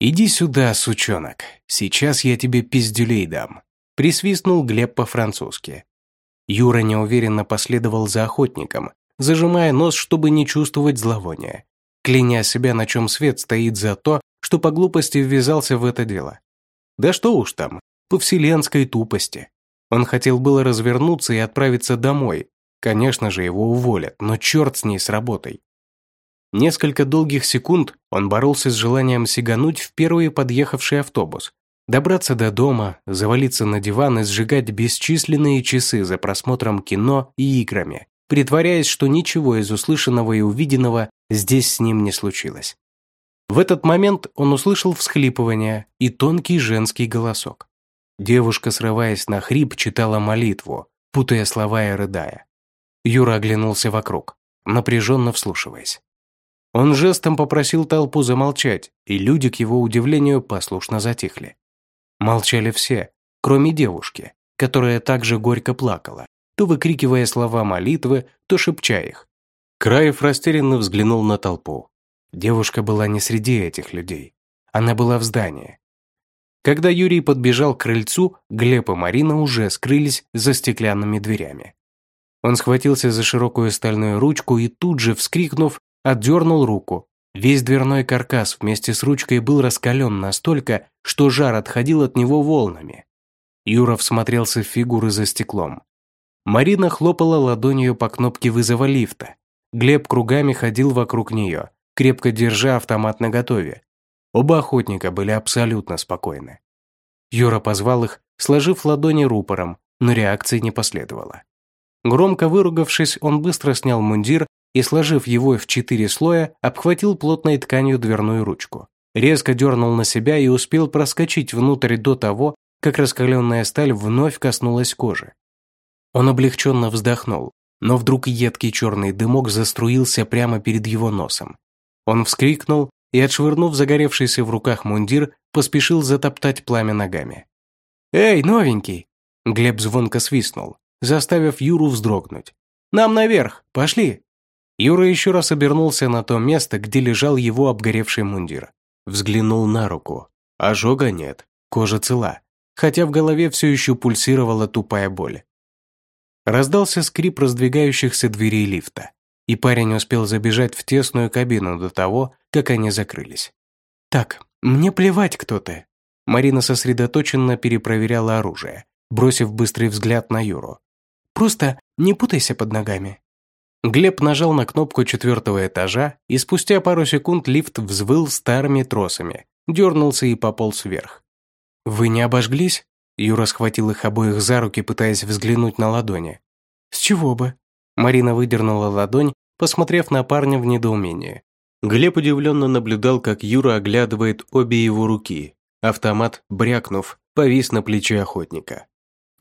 «Иди сюда, сучонок, сейчас я тебе пиздюлей дам», присвистнул Глеб по-французски. Юра неуверенно последовал за охотником, зажимая нос, чтобы не чувствовать зловония, кляня себя, на чем свет стоит за то, что по глупости ввязался в это дело. Да что уж там, по вселенской тупости. Он хотел было развернуться и отправиться домой. Конечно же, его уволят, но черт с ней с работой. Несколько долгих секунд он боролся с желанием сигануть в первый подъехавший автобус, добраться до дома, завалиться на диван и сжигать бесчисленные часы за просмотром кино и играми, притворяясь, что ничего из услышанного и увиденного здесь с ним не случилось. В этот момент он услышал всхлипывание и тонкий женский голосок. Девушка, срываясь на хрип, читала молитву, путая слова и рыдая. Юра оглянулся вокруг, напряженно вслушиваясь. Он жестом попросил толпу замолчать, и люди, к его удивлению, послушно затихли. Молчали все, кроме девушки, которая также горько плакала, то выкрикивая слова молитвы, то шепча их. Краев растерянно взглянул на толпу. Девушка была не среди этих людей. Она была в здании. Когда Юрий подбежал к крыльцу, Глеб и Марина уже скрылись за стеклянными дверями. Он схватился за широкую стальную ручку и тут же, вскрикнув, отдернул руку. Весь дверной каркас вместе с ручкой был раскален настолько, что жар отходил от него волнами. Юра всмотрелся в фигуры за стеклом. Марина хлопала ладонью по кнопке вызова лифта. Глеб кругами ходил вокруг нее, крепко держа автомат наготове. Оба охотника были абсолютно спокойны. Юра позвал их, сложив ладони рупором, но реакции не последовало. Громко выругавшись, он быстро снял мундир и, сложив его в четыре слоя, обхватил плотной тканью дверную ручку. Резко дернул на себя и успел проскочить внутрь до того, как раскаленная сталь вновь коснулась кожи. Он облегченно вздохнул, но вдруг едкий черный дымок заструился прямо перед его носом. Он вскрикнул и, отшвырнув загоревшийся в руках мундир, поспешил затоптать пламя ногами. «Эй, новенький!» Глеб звонко свистнул, заставив Юру вздрогнуть. «Нам наверх! Пошли!» Юра еще раз обернулся на то место, где лежал его обгоревший мундир. Взглянул на руку. Ожога нет, кожа цела, хотя в голове все еще пульсировала тупая боль. Раздался скрип раздвигающихся дверей лифта, и парень успел забежать в тесную кабину до того, как они закрылись. «Так, мне плевать, кто ты». Марина сосредоточенно перепроверяла оружие, бросив быстрый взгляд на Юру. «Просто не путайся под ногами». Глеб нажал на кнопку четвертого этажа, и спустя пару секунд лифт взвыл старыми тросами, дернулся и пополз вверх. «Вы не обожглись?» Юра схватил их обоих за руки, пытаясь взглянуть на ладони. С чего бы?» Марина выдернула ладонь, посмотрев на парня в недоумении. Глеб удивленно наблюдал, как Юра оглядывает обе его руки. Автомат, брякнув, повис на плече охотника.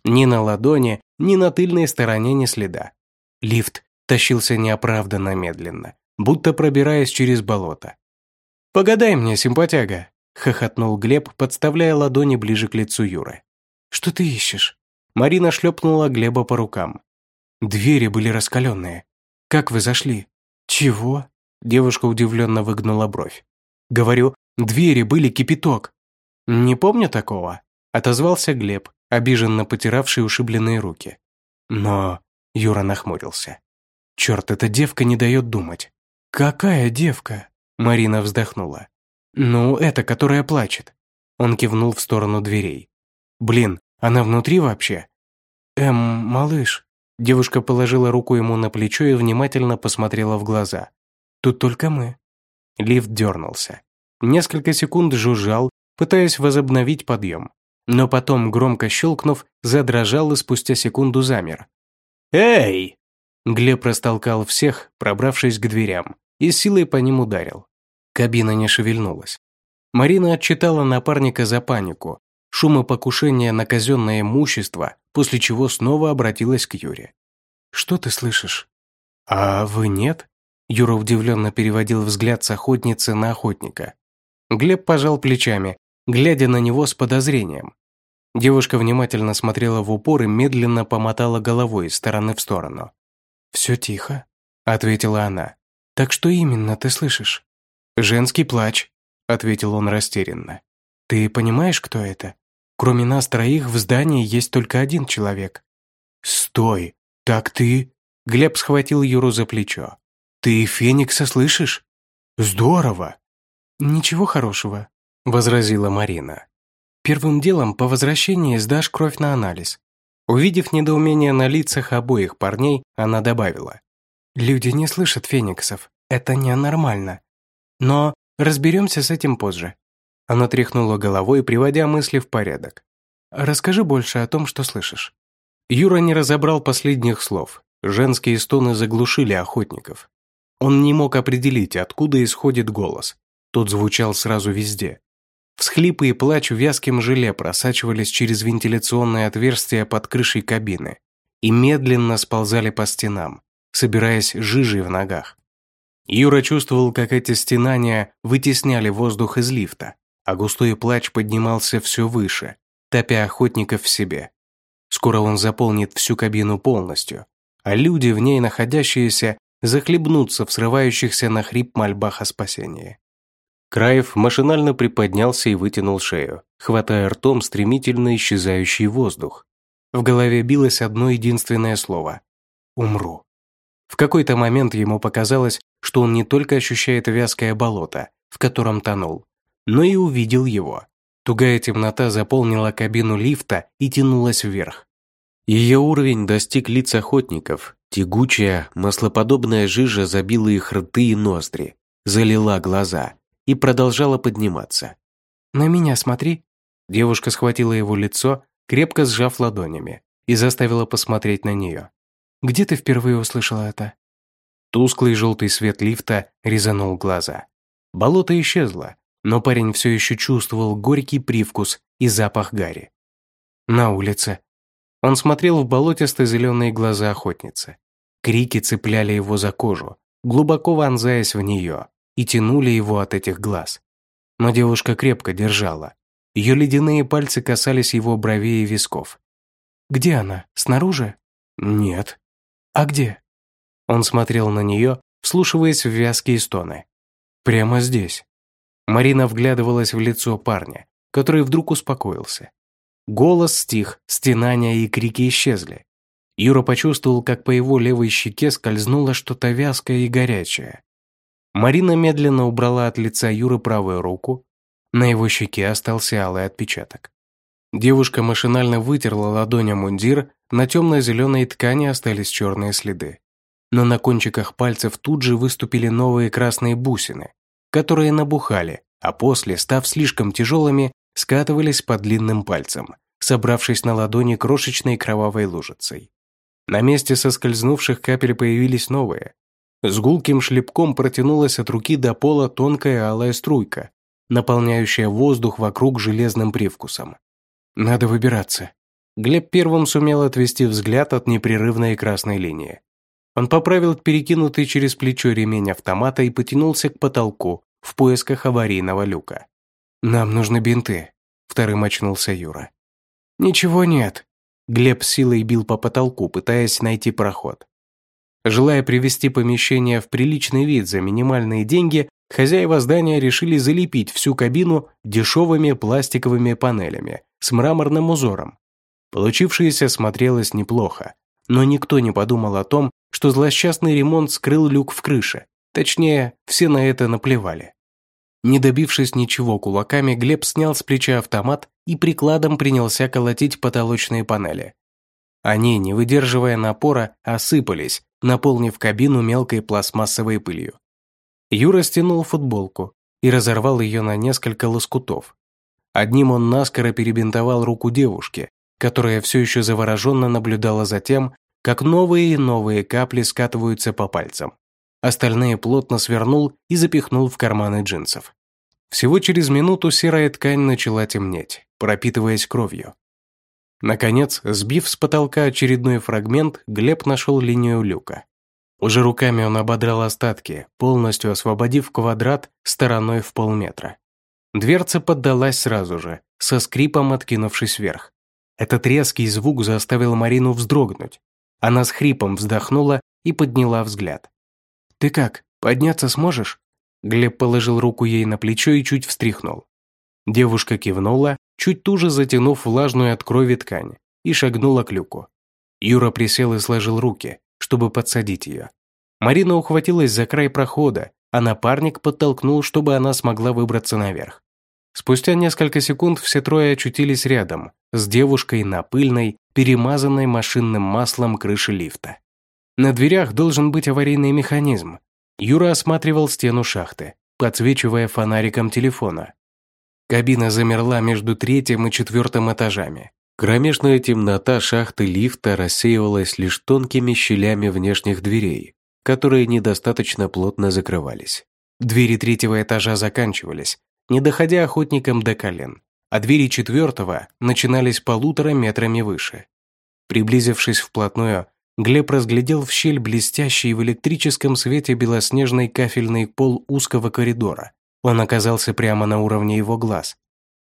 Ни на ладони, ни на тыльной стороне ни следа. Лифт тащился неоправданно медленно, будто пробираясь через болото. «Погадай мне, симпатяга!» – хохотнул Глеб, подставляя ладони ближе к лицу Юры. «Что ты ищешь?» Марина шлепнула Глеба по рукам. «Двери были раскаленные. Как вы зашли?» «Чего?» Девушка удивленно выгнула бровь. «Говорю, двери были кипяток». «Не помню такого», – отозвался Глеб, обиженно потиравший ушибленные руки. «Но...» – Юра нахмурился. «Черт, эта девка не дает думать». «Какая девка?» – Марина вздохнула. «Ну, эта, которая плачет». Он кивнул в сторону дверей. «Блин, она внутри вообще?» «Эм, малыш». Девушка положила руку ему на плечо и внимательно посмотрела в глаза. Тут только мы». Лифт дернулся. Несколько секунд жужжал, пытаясь возобновить подъем. Но потом, громко щелкнув, задрожал и спустя секунду замер. «Эй!» Глеб растолкал всех, пробравшись к дверям, и силой по ним ударил. Кабина не шевельнулась. Марина отчитала напарника за панику, шум и покушение на казенное имущество, после чего снова обратилась к Юре. «Что ты слышишь?» «А вы нет?» Юра удивленно переводил взгляд с охотницы на охотника. Глеб пожал плечами, глядя на него с подозрением. Девушка внимательно смотрела в упор и медленно помотала головой из стороны в сторону. «Все тихо», — ответила она. «Так что именно ты слышишь?» «Женский плач», — ответил он растерянно. «Ты понимаешь, кто это? Кроме нас троих в здании есть только один человек». «Стой! Так ты...» Глеб схватил Юру за плечо. «Ты Феникса слышишь? Здорово!» «Ничего хорошего», — возразила Марина. «Первым делом по возвращении сдашь кровь на анализ». Увидев недоумение на лицах обоих парней, она добавила. «Люди не слышат фениксов. Это ненормально. Но разберемся с этим позже». Она тряхнула головой, приводя мысли в порядок. «Расскажи больше о том, что слышишь». Юра не разобрал последних слов. Женские стоны заглушили охотников. Он не мог определить, откуда исходит голос. Тот звучал сразу везде. Всхлипы и плач в вязком желе просачивались через вентиляционное отверстие под крышей кабины и медленно сползали по стенам, собираясь жижей в ногах. Юра чувствовал, как эти стенания вытесняли воздух из лифта, а густой плач поднимался все выше, топя охотников в себе. Скоро он заполнит всю кабину полностью, а люди, в ней находящиеся, захлебнуться в срывающихся на хрип мольбах о спасении. Краев машинально приподнялся и вытянул шею, хватая ртом стремительно исчезающий воздух. В голове билось одно единственное слово – «умру». В какой-то момент ему показалось, что он не только ощущает вязкое болото, в котором тонул, но и увидел его. Тугая темнота заполнила кабину лифта и тянулась вверх. Ее уровень достиг лиц охотников, Тягучая, маслоподобная жижа забила их рты и ноздри, залила глаза и продолжала подниматься. «На меня смотри!» Девушка схватила его лицо, крепко сжав ладонями, и заставила посмотреть на нее. «Где ты впервые услышала это?» Тусклый желтый свет лифта резанул глаза. Болото исчезло, но парень все еще чувствовал горький привкус и запах гари. На улице, он смотрел в болотисто-зеленые глаза охотницы. Крики цепляли его за кожу, глубоко вонзаясь в нее, и тянули его от этих глаз. Но девушка крепко держала. Ее ледяные пальцы касались его бровей и висков. «Где она? Снаружи?» «Нет». «А где?» Он смотрел на нее, вслушиваясь в вязкие стоны. «Прямо здесь». Марина вглядывалась в лицо парня, который вдруг успокоился. Голос стих, стенания и крики исчезли. Юра почувствовал, как по его левой щеке скользнуло что-то вязкое и горячее. Марина медленно убрала от лица Юры правую руку. На его щеке остался алый отпечаток. Девушка машинально вытерла ладонь мундир, на темно-зеленой ткани остались черные следы. Но на кончиках пальцев тут же выступили новые красные бусины, которые набухали, а после, став слишком тяжелыми, скатывались по длинным пальцам, собравшись на ладони крошечной кровавой лужицей. На месте соскользнувших капель появились новые. С гулким шлепком протянулась от руки до пола тонкая алая струйка, наполняющая воздух вокруг железным привкусом. Надо выбираться. Глеб первым сумел отвести взгляд от непрерывной красной линии. Он поправил перекинутый через плечо ремень автомата и потянулся к потолку в поисках аварийного люка. «Нам нужны бинты», — вторым очнулся Юра. «Ничего нет». Глеб силой бил по потолку, пытаясь найти проход. Желая привести помещение в приличный вид за минимальные деньги, хозяева здания решили залепить всю кабину дешевыми пластиковыми панелями с мраморным узором. Получившееся смотрелось неплохо, но никто не подумал о том, что злосчастный ремонт скрыл люк в крыше. Точнее, все на это наплевали. Не добившись ничего кулаками, Глеб снял с плеча автомат и прикладом принялся колотить потолочные панели. Они, не выдерживая напора, осыпались, наполнив кабину мелкой пластмассовой пылью. Юра стянул футболку и разорвал ее на несколько лоскутов. Одним он наскоро перебинтовал руку девушки, которая все еще завороженно наблюдала за тем, как новые и новые капли скатываются по пальцам. Остальные плотно свернул и запихнул в карманы джинсов. Всего через минуту серая ткань начала темнеть, пропитываясь кровью. Наконец, сбив с потолка очередной фрагмент, Глеб нашел линию люка. Уже руками он ободрал остатки, полностью освободив квадрат стороной в полметра. Дверца поддалась сразу же, со скрипом откинувшись вверх. Этот резкий звук заставил Марину вздрогнуть. Она с хрипом вздохнула и подняла взгляд. «Ты как, подняться сможешь?» Глеб положил руку ей на плечо и чуть встряхнул. Девушка кивнула, чуть туже затянув влажную от крови ткань, и шагнула к люку. Юра присел и сложил руки, чтобы подсадить ее. Марина ухватилась за край прохода, а напарник подтолкнул, чтобы она смогла выбраться наверх. Спустя несколько секунд все трое очутились рядом, с девушкой на пыльной, перемазанной машинным маслом крыше лифта. На дверях должен быть аварийный механизм. Юра осматривал стену шахты, подсвечивая фонариком телефона. Кабина замерла между третьим и четвертым этажами. Кромешная темнота шахты лифта рассеивалась лишь тонкими щелями внешних дверей, которые недостаточно плотно закрывались. Двери третьего этажа заканчивались, не доходя охотникам до колен, а двери четвертого начинались полутора метрами выше. Приблизившись вплотную, Глеб разглядел в щель блестящий в электрическом свете белоснежный кафельный пол узкого коридора. Он оказался прямо на уровне его глаз.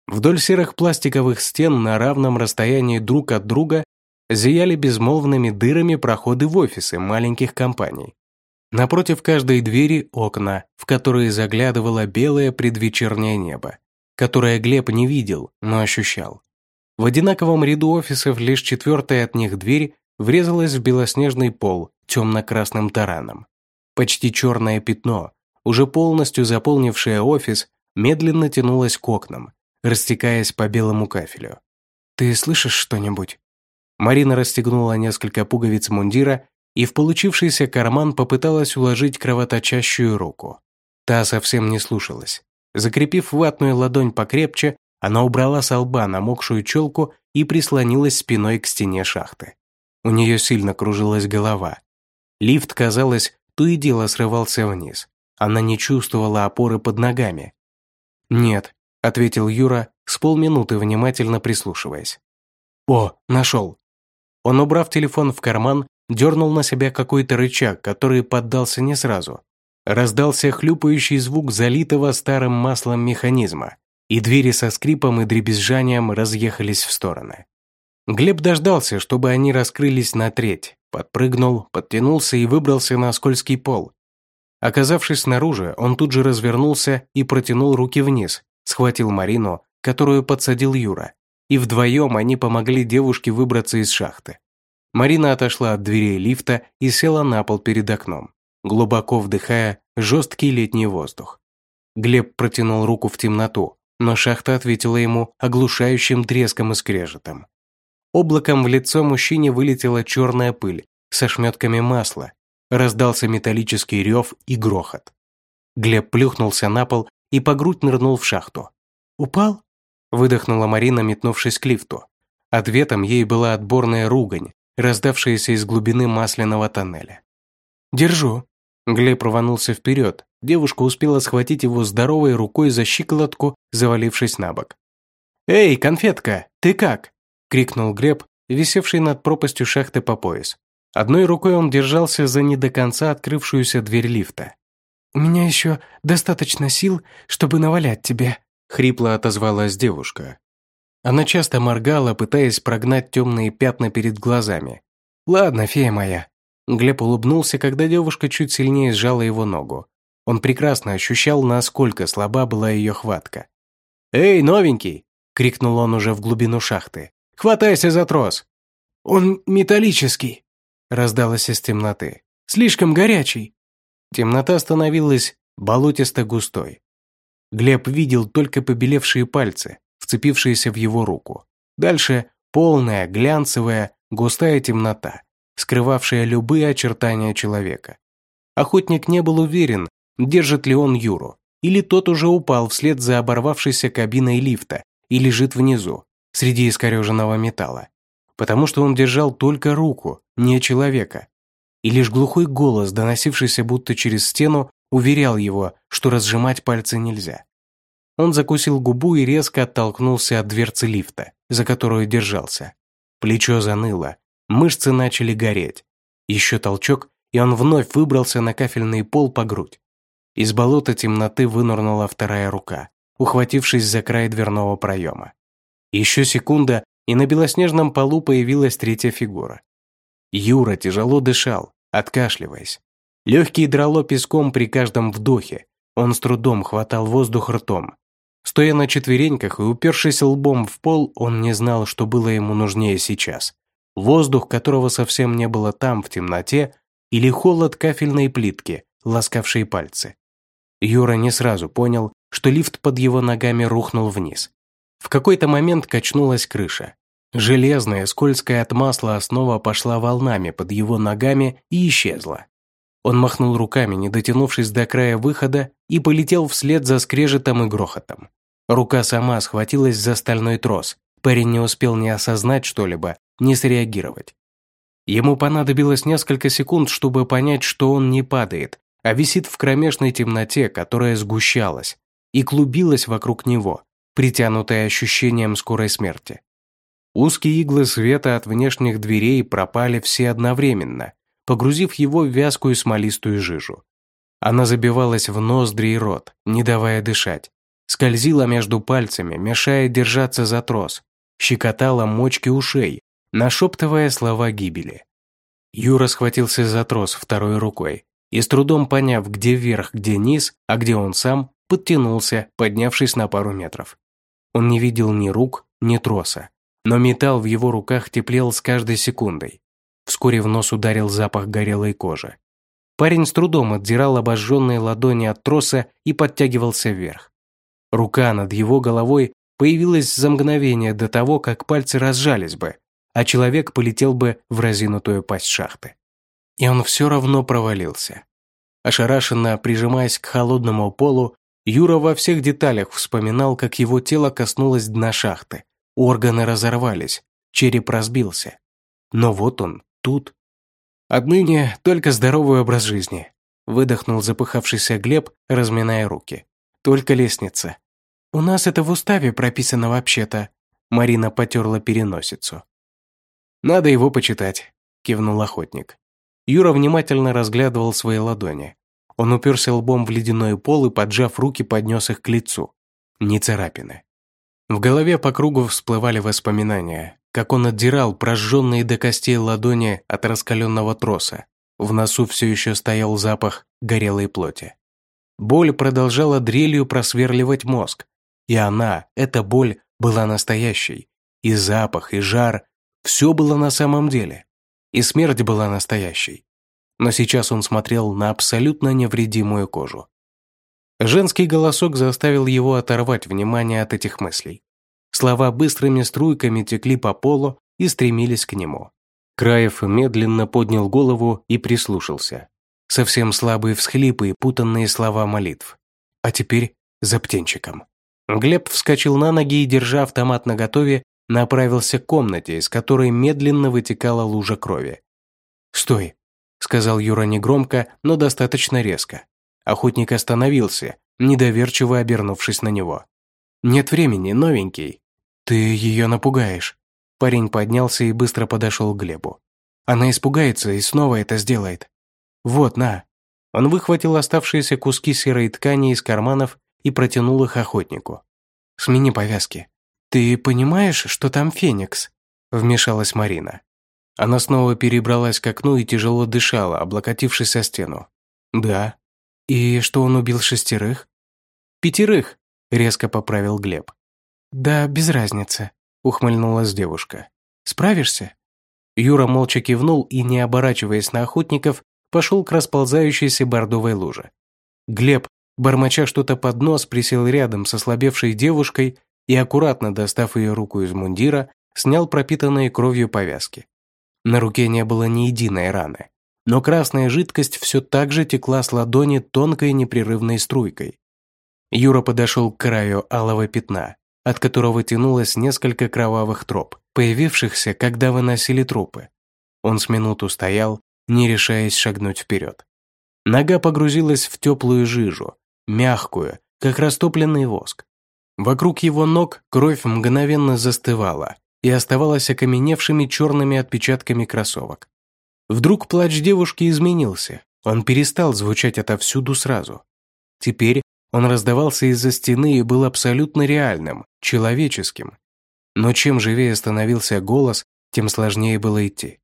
Вдоль серых пластиковых стен на равном расстоянии друг от друга зияли безмолвными дырами проходы в офисы маленьких компаний. Напротив каждой двери окна, в которые заглядывало белое предвечернее небо, которое Глеб не видел, но ощущал. В одинаковом ряду офисов лишь четвертая от них дверь врезалась в белоснежный пол темно-красным тараном. Почти черное пятно, уже полностью заполнившее офис, медленно тянулось к окнам, растекаясь по белому кафелю. «Ты слышишь что-нибудь?» Марина расстегнула несколько пуговиц мундира и в получившийся карман попыталась уложить кровоточащую руку. Та совсем не слушалась. Закрепив ватную ладонь покрепче, она убрала с лба намокшую челку и прислонилась спиной к стене шахты. У нее сильно кружилась голова. Лифт, казалось, то и дело срывался вниз. Она не чувствовала опоры под ногами. «Нет», — ответил Юра, с полминуты внимательно прислушиваясь. «О, нашел!» Он, убрав телефон в карман, дернул на себя какой-то рычаг, который поддался не сразу. Раздался хлюпающий звук залитого старым маслом механизма, и двери со скрипом и дребезжанием разъехались в стороны. Глеб дождался, чтобы они раскрылись на треть, подпрыгнул, подтянулся и выбрался на скользкий пол. Оказавшись снаружи, он тут же развернулся и протянул руки вниз, схватил Марину, которую подсадил Юра, и вдвоем они помогли девушке выбраться из шахты. Марина отошла от дверей лифта и села на пол перед окном, глубоко вдыхая жесткий летний воздух. Глеб протянул руку в темноту, но шахта ответила ему оглушающим треском и скрежетом. Облаком в лицо мужчине вылетела черная пыль со шметками масла. Раздался металлический рев и грохот. Глеб плюхнулся на пол и по грудь нырнул в шахту. «Упал?» – выдохнула Марина, метнувшись к лифту. Ответом ей была отборная ругань, раздавшееся из глубины масляного тоннеля. «Держу». Глеб рванулся вперед. Девушка успела схватить его здоровой рукой за щиколотку, завалившись на бок. «Эй, конфетка, ты как?» – крикнул Глеб, висевший над пропастью шахты по пояс. Одной рукой он держался за не до конца открывшуюся дверь лифта. «У меня еще достаточно сил, чтобы навалять тебе», – хрипло отозвалась девушка. Она часто моргала, пытаясь прогнать темные пятна перед глазами. «Ладно, фея моя». Глеб улыбнулся, когда девушка чуть сильнее сжала его ногу. Он прекрасно ощущал, насколько слаба была ее хватка. «Эй, новенький!» – крикнул он уже в глубину шахты. «Хватайся за трос!» «Он металлический!» – раздалось из темноты. «Слишком горячий!» Темнота становилась болотисто-густой. Глеб видел только побелевшие пальцы, вцепившиеся в его руку. Дальше полная, глянцевая, густая темнота, скрывавшая любые очертания человека. Охотник не был уверен, держит ли он Юру, или тот уже упал вслед за оборвавшейся кабиной лифта и лежит внизу, среди искореженного металла. Потому что он держал только руку, не человека. И лишь глухой голос, доносившийся будто через стену, уверял его, что разжимать пальцы нельзя. Он закусил губу и резко оттолкнулся от дверцы лифта, за которую держался. Плечо заныло, мышцы начали гореть. Еще толчок, и он вновь выбрался на кафельный пол по грудь. Из болота темноты вынырнула вторая рука, ухватившись за край дверного проема. Еще секунда, и на белоснежном полу появилась третья фигура. Юра тяжело дышал, откашливаясь. Легкие драло песком при каждом вдохе. Он с трудом хватал воздух ртом. Стоя на четвереньках и упершись лбом в пол, он не знал, что было ему нужнее сейчас. Воздух, которого совсем не было там, в темноте, или холод кафельной плитки, ласкавшей пальцы. Юра не сразу понял, что лифт под его ногами рухнул вниз. В какой-то момент качнулась крыша. Железная, скользкая от масла основа пошла волнами под его ногами и исчезла. Он махнул руками, не дотянувшись до края выхода, и полетел вслед за скрежетом и грохотом. Рука сама схватилась за стальной трос. Парень не успел ни осознать что-либо, ни среагировать. Ему понадобилось несколько секунд, чтобы понять, что он не падает, а висит в кромешной темноте, которая сгущалась и клубилась вокруг него, притянутая ощущением скорой смерти. Узкие иглы света от внешних дверей пропали все одновременно, погрузив его в вязкую смолистую жижу. Она забивалась в ноздри и рот, не давая дышать, скользила между пальцами, мешая держаться за трос, щекотала мочки ушей, нашептывая слова гибели. Юра схватился за трос второй рукой и, с трудом поняв, где верх, где низ, а где он сам, подтянулся, поднявшись на пару метров. Он не видел ни рук, ни троса, но металл в его руках теплел с каждой секундой. Вскоре в нос ударил запах горелой кожи. Парень с трудом отдирал обожженные ладони от троса и подтягивался вверх. Рука над его головой появилась за мгновение до того, как пальцы разжались бы, а человек полетел бы в разинутую пасть шахты. И он все равно провалился. Ошарашенно прижимаясь к холодному полу, Юра во всех деталях вспоминал, как его тело коснулось дна шахты. Органы разорвались, череп разбился. Но вот он, тут. Отныне только здоровый образ жизни. Выдохнул запыхавшийся Глеб, разминая руки. Только лестница. У нас это в уставе прописано вообще-то. Марина потерла переносицу. Надо его почитать, кивнул охотник. Юра внимательно разглядывал свои ладони. Он уперся лбом в ледяной пол и, поджав руки, поднес их к лицу. Не царапины. В голове по кругу всплывали воспоминания, как он отдирал прожженные до костей ладони от раскаленного троса. В носу все еще стоял запах горелой плоти. Боль продолжала дрелью просверливать мозг. И она, эта боль, была настоящей. И запах, и жар – все было на самом деле. И смерть была настоящей но сейчас он смотрел на абсолютно невредимую кожу. Женский голосок заставил его оторвать внимание от этих мыслей. Слова быстрыми струйками текли по полу и стремились к нему. Краев медленно поднял голову и прислушался. Совсем слабые всхлипы и путанные слова молитв. А теперь за птенчиком. Глеб вскочил на ноги и, держа автомат наготове, направился к комнате, из которой медленно вытекала лужа крови. «Стой!» – сказал Юра негромко, но достаточно резко. Охотник остановился, недоверчиво обернувшись на него. «Нет времени, новенький. Ты ее напугаешь». Парень поднялся и быстро подошел к Глебу. Она испугается и снова это сделает. «Вот, на». Он выхватил оставшиеся куски серой ткани из карманов и протянул их охотнику. «Смени повязки». «Ты понимаешь, что там Феникс?» Вмешалась Марина. Она снова перебралась к окну и тяжело дышала, облокотившись о стену. «Да». «И что он убил шестерых?» «Пятерых», — резко поправил Глеб. «Да, без разницы», — ухмыльнулась девушка. «Справишься?» Юра молча кивнул и, не оборачиваясь на охотников, пошел к расползающейся бордовой луже. Глеб, бормоча что-то под нос, присел рядом со слабевшей девушкой и, аккуратно достав ее руку из мундира, снял пропитанные кровью повязки. На руке не было ни единой раны, но красная жидкость все так же текла с ладони тонкой непрерывной струйкой. Юра подошел к краю алого пятна, от которого тянулось несколько кровавых троп, появившихся, когда выносили трупы. Он с минуту стоял, не решаясь шагнуть вперед. Нога погрузилась в теплую жижу, мягкую, как растопленный воск. Вокруг его ног кровь мгновенно застывала и оставалась окаменевшими черными отпечатками кроссовок. Вдруг плач девушки изменился, он перестал звучать отовсюду сразу. Теперь он раздавался из-за стены и был абсолютно реальным, человеческим. Но чем живее становился голос, тем сложнее было идти.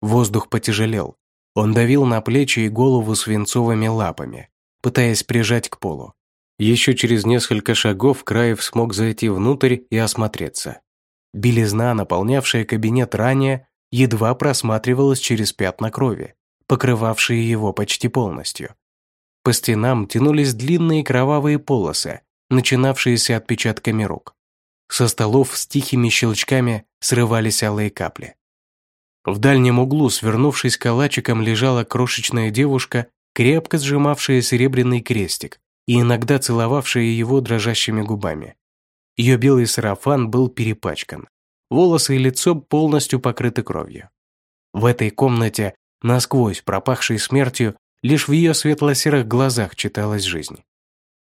Воздух потяжелел. Он давил на плечи и голову свинцовыми лапами, пытаясь прижать к полу. Еще через несколько шагов Краев смог зайти внутрь и осмотреться. Белизна, наполнявшая кабинет ранее, едва просматривалась через пятна крови, покрывавшие его почти полностью. По стенам тянулись длинные кровавые полосы, начинавшиеся отпечатками рук. Со столов с тихими щелчками срывались алые капли. В дальнем углу, свернувшись калачиком, лежала крошечная девушка, крепко сжимавшая серебряный крестик и иногда целовавшая его дрожащими губами. Ее белый сарафан был перепачкан. Волосы и лицо полностью покрыты кровью. В этой комнате, насквозь пропахшей смертью, Лишь в ее светло-серых глазах читалась жизнь.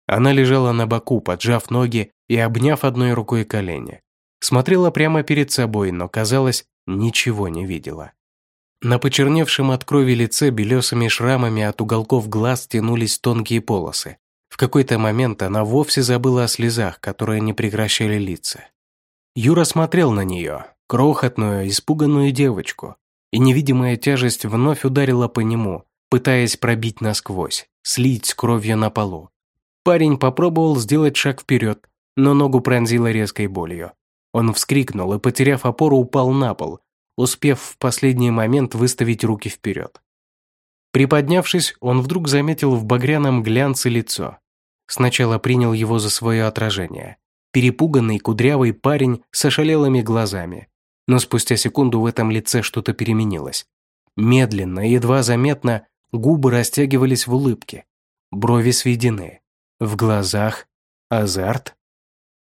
Она лежала на боку, поджав ноги и обняв одной рукой колени. Смотрела прямо перед собой, но, казалось, ничего не видела. На почерневшем от крови лице белесыми шрамами от уголков глаз тянулись тонкие полосы. В какой-то момент она вовсе забыла о слезах, которые не прекращали лица. Юра смотрел на нее, крохотную, испуганную девочку, и невидимая тяжесть вновь ударила по нему, пытаясь пробить насквозь, слить с кровью на полу. Парень попробовал сделать шаг вперед, но ногу пронзило резкой болью. Он вскрикнул и, потеряв опору, упал на пол, успев в последний момент выставить руки вперед. Приподнявшись, он вдруг заметил в багряном глянце лицо. Сначала принял его за свое отражение. Перепуганный кудрявый парень с ошалелыми глазами. Но спустя секунду в этом лице что-то переменилось. Медленно, едва заметно, Губы растягивались в улыбке, брови сведены. В глазах азарт.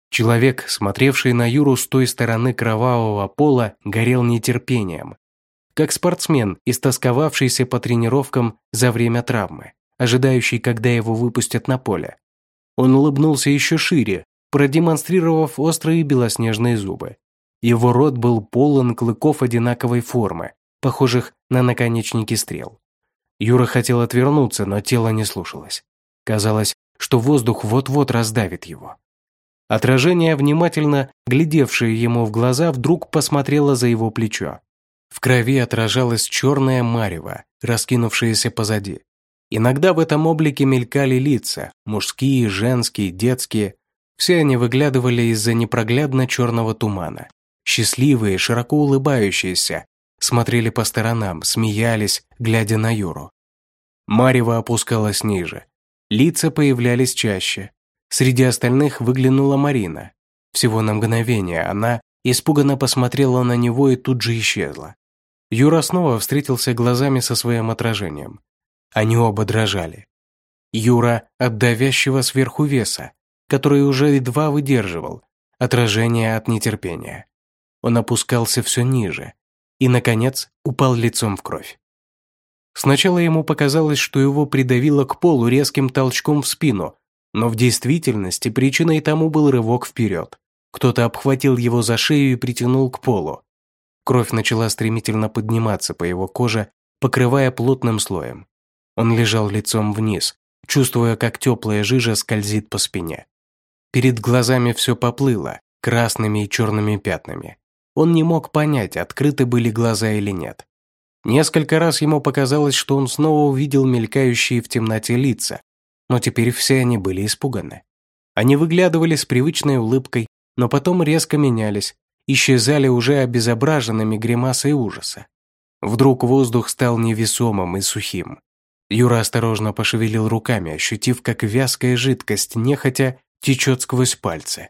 Человек, смотревший на Юру с той стороны кровавого пола, горел нетерпением. Как спортсмен, истосковавшийся по тренировкам за время травмы, ожидающий, когда его выпустят на поле. Он улыбнулся еще шире, продемонстрировав острые белоснежные зубы. Его рот был полон клыков одинаковой формы, похожих на наконечники стрел. Юра хотел отвернуться, но тело не слушалось. Казалось, что воздух вот-вот раздавит его. Отражение, внимательно глядевшее ему в глаза, вдруг посмотрело за его плечо. В крови отражалась черная марево, раскинувшаяся позади. Иногда в этом облике мелькали лица, мужские, женские, детские. Все они выглядывали из-за непроглядно черного тумана. Счастливые, широко улыбающиеся, смотрели по сторонам, смеялись, глядя на Юру. Марева опускалась ниже. Лица появлялись чаще. Среди остальных выглянула Марина. Всего на мгновение она испуганно посмотрела на него и тут же исчезла. Юра снова встретился глазами со своим отражением. Они оба дрожали. Юра от давящего сверху веса, который уже едва выдерживал, отражение от нетерпения. он опускался все ниже и, наконец, упал лицом в кровь. Сначала ему показалось, что его придавило к полу резким толчком в спину, но в действительности причиной тому был рывок вперед. Кто-то обхватил его за шею и притянул к полу. Кровь начала стремительно подниматься по его коже, покрывая плотным слоем. Он лежал лицом вниз, чувствуя, как теплая жижа скользит по спине. Перед глазами все поплыло, красными и черными пятнами. Он не мог понять, открыты были глаза или нет. Несколько раз ему показалось, что он снова увидел мелькающие в темноте лица, но теперь все они были испуганы. Они выглядывали с привычной улыбкой, но потом резко менялись, исчезали уже обезображенными гримасой ужаса. Вдруг воздух стал невесомым и сухим. Юра осторожно пошевелил руками, ощутив, как вязкая жидкость нехотя течет сквозь пальцы.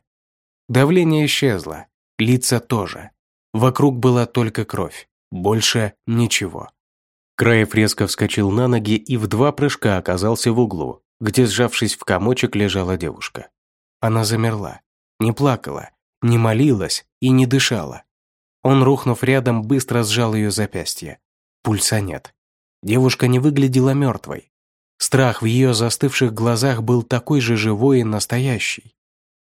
Давление исчезло, лица тоже. Вокруг была только кровь, больше ничего. Краев резко вскочил на ноги и в два прыжка оказался в углу, где, сжавшись в комочек, лежала девушка. Она замерла, не плакала, не молилась и не дышала. Он, рухнув рядом, быстро сжал ее запястье. Пульса нет. Девушка не выглядела мертвой. Страх в ее застывших глазах был такой же живой и настоящий.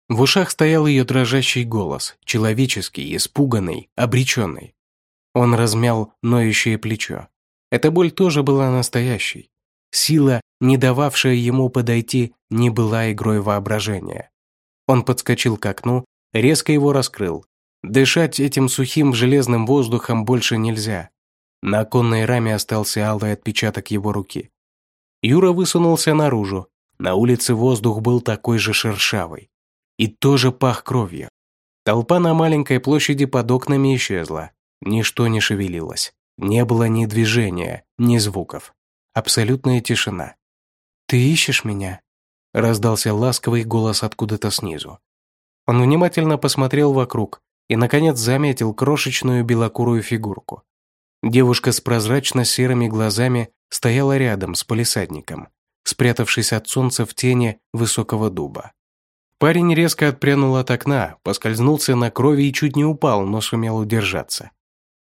В ушах стоял ее дрожащий голос, человеческий, испуганный, обреченный. Он размял ноющее плечо. Эта боль тоже была настоящей. Сила, не дававшая ему подойти, не была игрой воображения. Он подскочил к окну, резко его раскрыл. Дышать этим сухим железным воздухом больше нельзя. На оконной раме остался алый отпечаток его руки. Юра высунулся наружу. На улице воздух был такой же шершавый и тоже пах кровью. Толпа на маленькой площади под окнами исчезла. Ничто не шевелилось. Не было ни движения, ни звуков. Абсолютная тишина. «Ты ищешь меня?» раздался ласковый голос откуда-то снизу. Он внимательно посмотрел вокруг и, наконец, заметил крошечную белокурую фигурку. Девушка с прозрачно-серыми глазами стояла рядом с полисадником, спрятавшись от солнца в тени высокого дуба. Парень резко отпрянул от окна, поскользнулся на крови и чуть не упал, но сумел удержаться.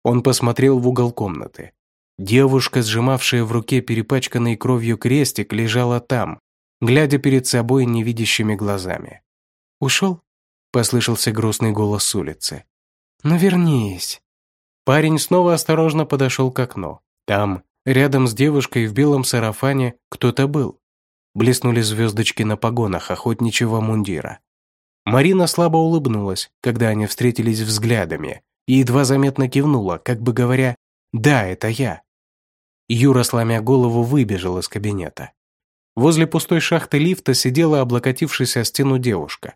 Он посмотрел в угол комнаты. Девушка, сжимавшая в руке перепачканный кровью крестик, лежала там, глядя перед собой невидящими глазами. «Ушел?» – послышался грустный голос с улицы. «Ну вернись». Парень снова осторожно подошел к окну. Там, рядом с девушкой в белом сарафане, кто-то был. Блеснули звездочки на погонах охотничьего мундира. Марина слабо улыбнулась, когда они встретились взглядами, и едва заметно кивнула, как бы говоря «Да, это я». Юра, сломя голову, выбежал из кабинета. Возле пустой шахты лифта сидела облокотившись о стену девушка.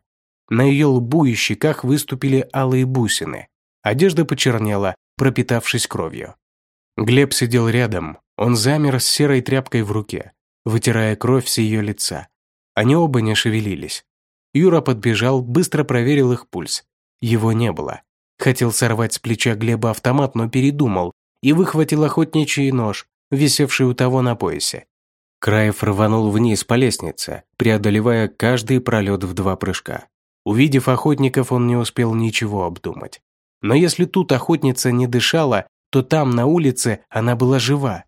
На ее лбу и щеках выступили алые бусины. Одежда почернела, пропитавшись кровью. Глеб сидел рядом, он замер с серой тряпкой в руке вытирая кровь с ее лица. Они оба не шевелились. Юра подбежал, быстро проверил их пульс. Его не было. Хотел сорвать с плеча Глеба автомат, но передумал и выхватил охотничий нож, висевший у того на поясе. Краев рванул вниз по лестнице, преодолевая каждый пролет в два прыжка. Увидев охотников, он не успел ничего обдумать. Но если тут охотница не дышала, то там, на улице, она была жива.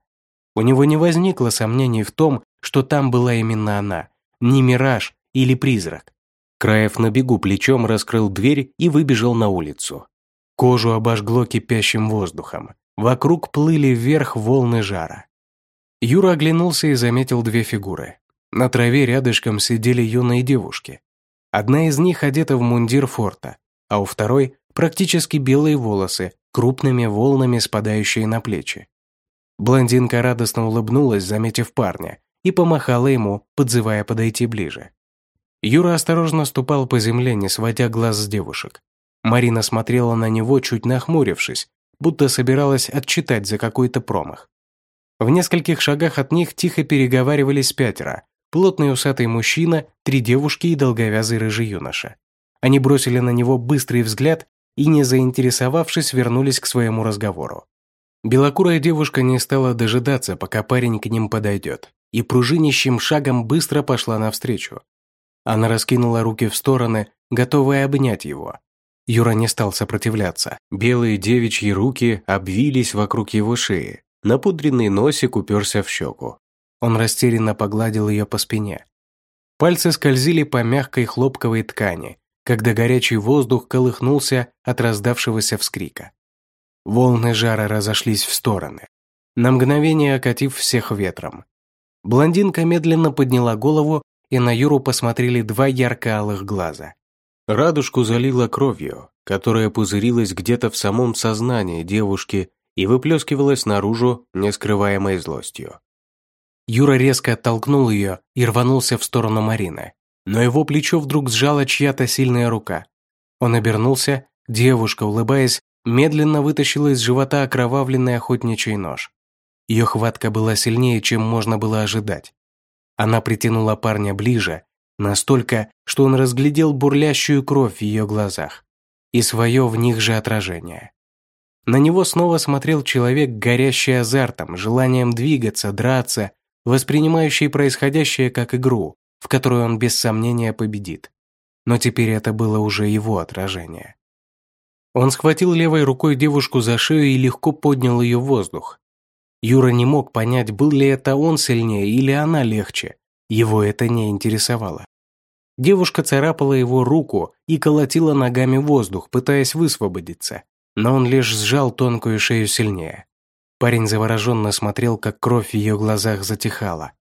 У него не возникло сомнений в том, что там была именно она, не мираж или призрак. Краев на бегу плечом раскрыл дверь и выбежал на улицу. Кожу обожгло кипящим воздухом. Вокруг плыли вверх волны жара. Юра оглянулся и заметил две фигуры. На траве рядышком сидели юные девушки. Одна из них одета в мундир форта, а у второй практически белые волосы, крупными волнами спадающие на плечи. Блондинка радостно улыбнулась, заметив парня, и помахала ему, подзывая подойти ближе. Юра осторожно ступал по земле, не сводя глаз с девушек. Марина смотрела на него, чуть нахмурившись, будто собиралась отчитать за какой-то промах. В нескольких шагах от них тихо переговаривались пятеро. Плотный усатый мужчина, три девушки и долговязый рыжий юноша. Они бросили на него быстрый взгляд и, не заинтересовавшись, вернулись к своему разговору. Белокурая девушка не стала дожидаться, пока парень к ним подойдет, и пружинищим шагом быстро пошла навстречу. Она раскинула руки в стороны, готовая обнять его. Юра не стал сопротивляться. Белые девичьи руки обвились вокруг его шеи. Напудренный носик уперся в щеку. Он растерянно погладил ее по спине. Пальцы скользили по мягкой хлопковой ткани, когда горячий воздух колыхнулся от раздавшегося вскрика. Волны жара разошлись в стороны, на мгновение окатив всех ветром. Блондинка медленно подняла голову, и на Юру посмотрели два ярко-алых глаза. Радужку залила кровью, которая пузырилась где-то в самом сознании девушки и выплескивалась наружу нескрываемой злостью. Юра резко оттолкнул ее и рванулся в сторону Марины, но его плечо вдруг сжала чья-то сильная рука. Он обернулся, девушка, улыбаясь, медленно вытащила из живота окровавленный охотничий нож. Ее хватка была сильнее, чем можно было ожидать. Она притянула парня ближе, настолько, что он разглядел бурлящую кровь в ее глазах и свое в них же отражение. На него снова смотрел человек, горящий азартом, желанием двигаться, драться, воспринимающий происходящее как игру, в которую он без сомнения победит. Но теперь это было уже его отражение. Он схватил левой рукой девушку за шею и легко поднял ее в воздух. Юра не мог понять, был ли это он сильнее или она легче. Его это не интересовало. Девушка царапала его руку и колотила ногами воздух, пытаясь высвободиться но он лишь сжал тонкую шею сильнее. Парень завороженно смотрел, как кровь в ее глазах затихала.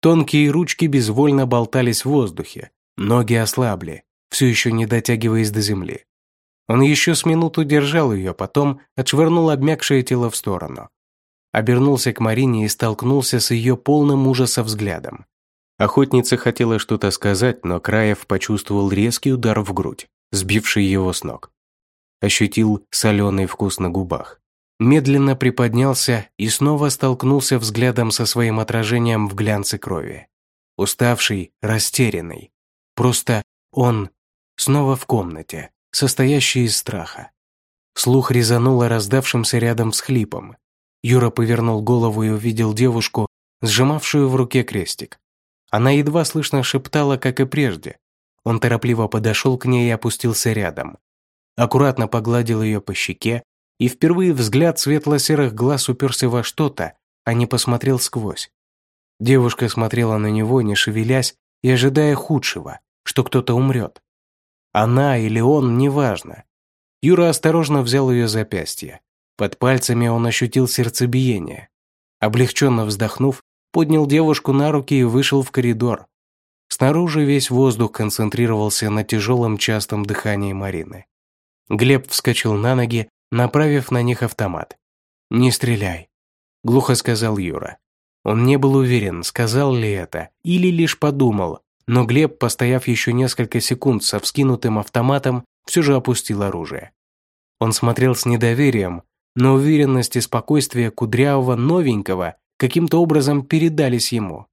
Тонкие ручки безвольно болтались в воздухе, ноги ослабли, все еще не дотягиваясь до земли. Он еще с минуту держал ее, потом отшвырнул обмякшее тело в сторону. Обернулся к Марине и столкнулся с ее полным ужаса взглядом. Охотница хотела что-то сказать, но Краев почувствовал резкий удар в грудь, сбивший его с ног ощутил соленый вкус на губах. Медленно приподнялся и снова столкнулся взглядом со своим отражением в глянце крови. Уставший, растерянный. Просто он снова в комнате, состоящей из страха. Слух резануло раздавшимся рядом всхлипом. Юра повернул голову и увидел девушку, сжимавшую в руке крестик. Она едва слышно шептала, как и прежде. Он торопливо подошел к ней и опустился рядом аккуратно погладил ее по щеке, и впервые взгляд светло-серых глаз уперся во что-то, а не посмотрел сквозь. Девушка смотрела на него, не шевелясь и ожидая худшего, что кто-то умрет. Она или он, неважно. Юра осторожно взял ее запястье. Под пальцами он ощутил сердцебиение. Облегченно вздохнув, поднял девушку на руки и вышел в коридор. Снаружи весь воздух концентрировался на тяжелом частом дыхании Марины. Глеб вскочил на ноги, направив на них автомат. «Не стреляй», — глухо сказал Юра. Он не был уверен, сказал ли это, или лишь подумал, но Глеб, постояв еще несколько секунд со вскинутым автоматом, все же опустил оружие. Он смотрел с недоверием, но уверенность и спокойствие кудрявого новенького каким-то образом передались ему.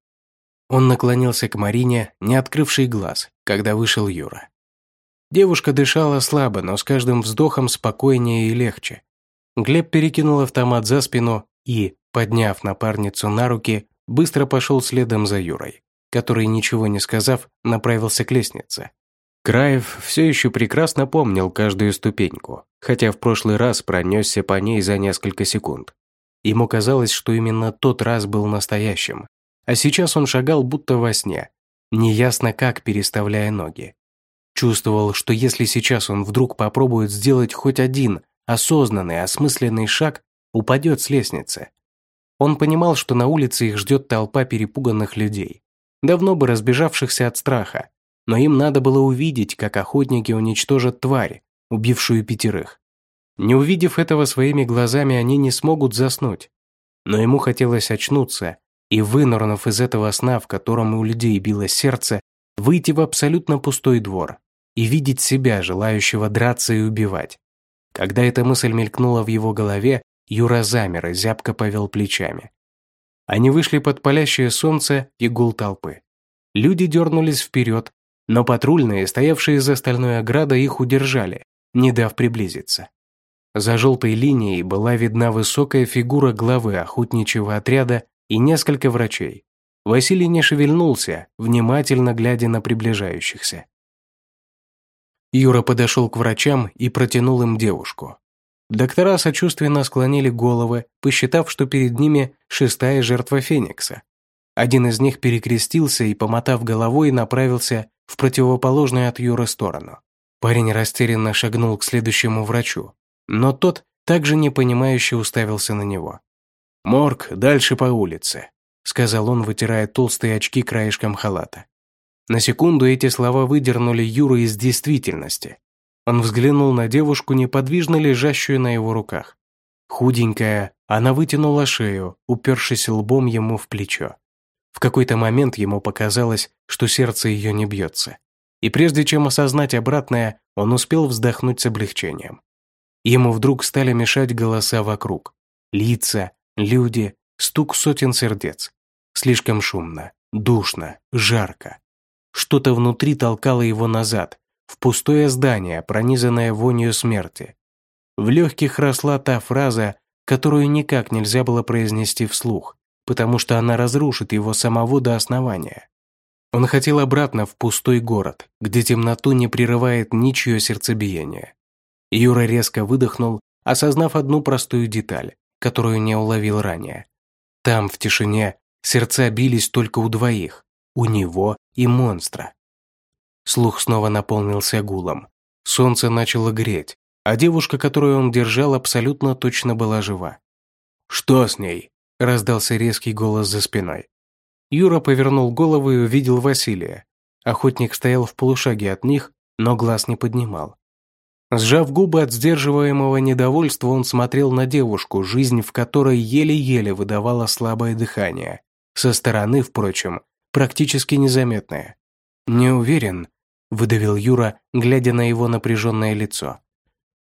Он наклонился к Марине, не открывший глаз, когда вышел Юра. Девушка дышала слабо, но с каждым вздохом спокойнее и легче. Глеб перекинул автомат за спину и, подняв напарницу на руки, быстро пошел следом за Юрой, который, ничего не сказав, направился к лестнице. Краев все еще прекрасно помнил каждую ступеньку, хотя в прошлый раз пронесся по ней за несколько секунд. Ему казалось, что именно тот раз был настоящим, а сейчас он шагал будто во сне, неясно как переставляя ноги. Чувствовал, что если сейчас он вдруг попробует сделать хоть один осознанный, осмысленный шаг, упадет с лестницы. Он понимал, что на улице их ждет толпа перепуганных людей, давно бы разбежавшихся от страха, но им надо было увидеть, как охотники уничтожат тварь, убившую пятерых. Не увидев этого своими глазами, они не смогут заснуть. Но ему хотелось очнуться и, вынырнув из этого сна, в котором у людей било сердце, выйти в абсолютно пустой двор и видеть себя, желающего драться и убивать. Когда эта мысль мелькнула в его голове, Юра замер и зябко повел плечами. Они вышли под палящее солнце и гул толпы. Люди дернулись вперед, но патрульные, стоявшие за стальной оградой, их удержали, не дав приблизиться. За желтой линией была видна высокая фигура главы охотничьего отряда и несколько врачей. Василий не шевельнулся, внимательно глядя на приближающихся. Юра подошел к врачам и протянул им девушку. Доктора сочувственно склонили головы, посчитав, что перед ними шестая жертва Феникса. Один из них перекрестился и, помотав головой, направился в противоположную от Юры сторону. Парень растерянно шагнул к следующему врачу, но тот также непонимающе уставился на него. «Морг дальше по улице», — сказал он, вытирая толстые очки краешком халата. На секунду эти слова выдернули Юру из действительности. Он взглянул на девушку, неподвижно лежащую на его руках. Худенькая, она вытянула шею, упершись лбом ему в плечо. В какой-то момент ему показалось, что сердце ее не бьется. И прежде чем осознать обратное, он успел вздохнуть с облегчением. Ему вдруг стали мешать голоса вокруг. Лица, люди, стук сотен сердец. Слишком шумно, душно, жарко. Что-то внутри толкало его назад, в пустое здание, пронизанное вонью смерти. В легких росла та фраза, которую никак нельзя было произнести вслух потому что она разрушит его самого до основания. Он хотел обратно в пустой город, где темноту не прерывает ничье сердцебиение. Юра резко выдохнул, осознав одну простую деталь, которую не уловил ранее. Там, в тишине, сердца бились только у двоих, у него и монстра. Слух снова наполнился гулом. Солнце начало греть, а девушка, которую он держал, абсолютно точно была жива. «Что с ней?» раздался резкий голос за спиной. Юра повернул голову и увидел Василия. Охотник стоял в полушаге от них, но глаз не поднимал. Сжав губы от сдерживаемого недовольства, он смотрел на девушку, жизнь в которой еле-еле выдавала слабое дыхание. Со стороны, впрочем, практически незаметное. «Не уверен», – выдавил Юра, глядя на его напряженное лицо.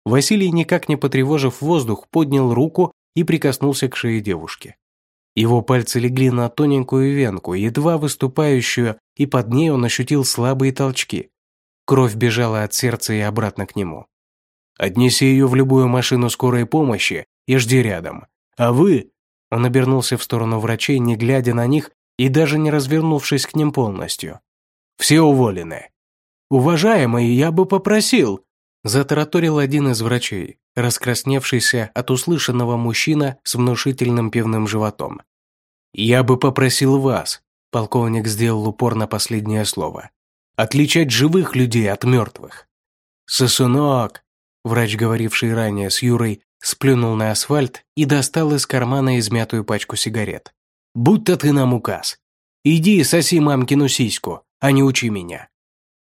Василий, никак не потревожив воздух, поднял руку и прикоснулся к шее девушки. Его пальцы легли на тоненькую венку, едва выступающую, и под ней он ощутил слабые толчки. Кровь бежала от сердца и обратно к нему. «Отнеси ее в любую машину скорой помощи и жди рядом. А вы...» Он обернулся в сторону врачей, не глядя на них и даже не развернувшись к ним полностью. «Все уволены». «Уважаемый, я бы попросил...» Затараторил один из врачей, раскрасневшийся от услышанного мужчина с внушительным пивным животом. «Я бы попросил вас», – полковник сделал упор на последнее слово, «отличать живых людей от мертвых». «Сосунок», – врач, говоривший ранее с Юрой, сплюнул на асфальт и достал из кармана измятую пачку сигарет. «Будто ты нам указ. Иди соси мамкину сиську, а не учи меня».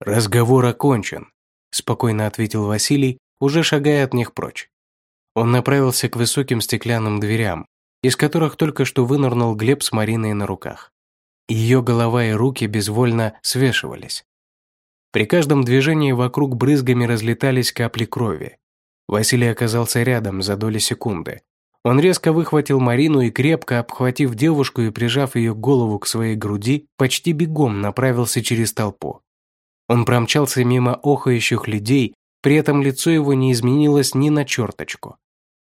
«Разговор окончен», – спокойно ответил Василий, уже шагая от них прочь. Он направился к высоким стеклянным дверям, из которых только что вынырнул Глеб с Мариной на руках. Ее голова и руки безвольно свешивались. При каждом движении вокруг брызгами разлетались капли крови. Василий оказался рядом за доли секунды. Он резко выхватил Марину и, крепко обхватив девушку и прижав ее голову к своей груди, почти бегом направился через толпу. Он промчался мимо охающих людей, при этом лицо его не изменилось ни на черточку.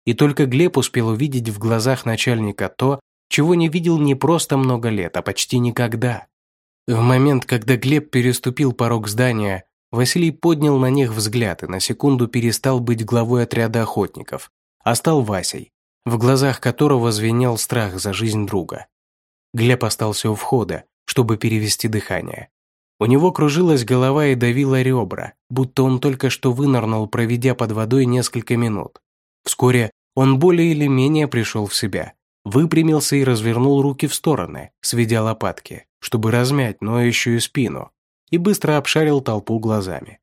И только Глеб успел увидеть в глазах начальника то, чего не видел не просто много лет, а почти никогда. В момент, когда Глеб переступил порог здания, Василий поднял на них взгляд и на секунду перестал быть главой отряда охотников, а стал Васей, в глазах которого звенел страх за жизнь друга. Глеб остался у входа, чтобы перевести дыхание. У него кружилась голова и давила ребра, будто он только что вынырнул, проведя под водой несколько минут. Вскоре он более или менее пришел в себя, выпрямился и развернул руки в стороны, сведя лопатки, чтобы размять ноющую спину, и быстро обшарил толпу глазами.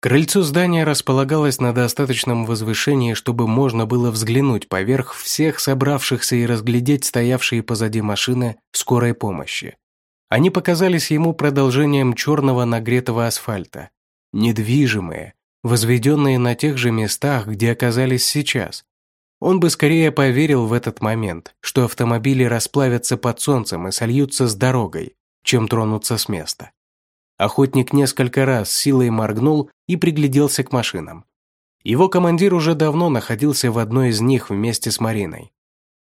Крыльцо здания располагалось на достаточном возвышении, чтобы можно было взглянуть поверх всех собравшихся и разглядеть стоявшие позади машины скорой помощи, они показались ему продолжением черного нагретого асфальта, недвижимые, возведенные на тех же местах, где оказались сейчас. Он бы скорее поверил в этот момент, что автомобили расплавятся под солнцем и сольются с дорогой, чем тронутся с места. Охотник несколько раз силой моргнул и пригляделся к машинам. Его командир уже давно находился в одной из них вместе с Мариной.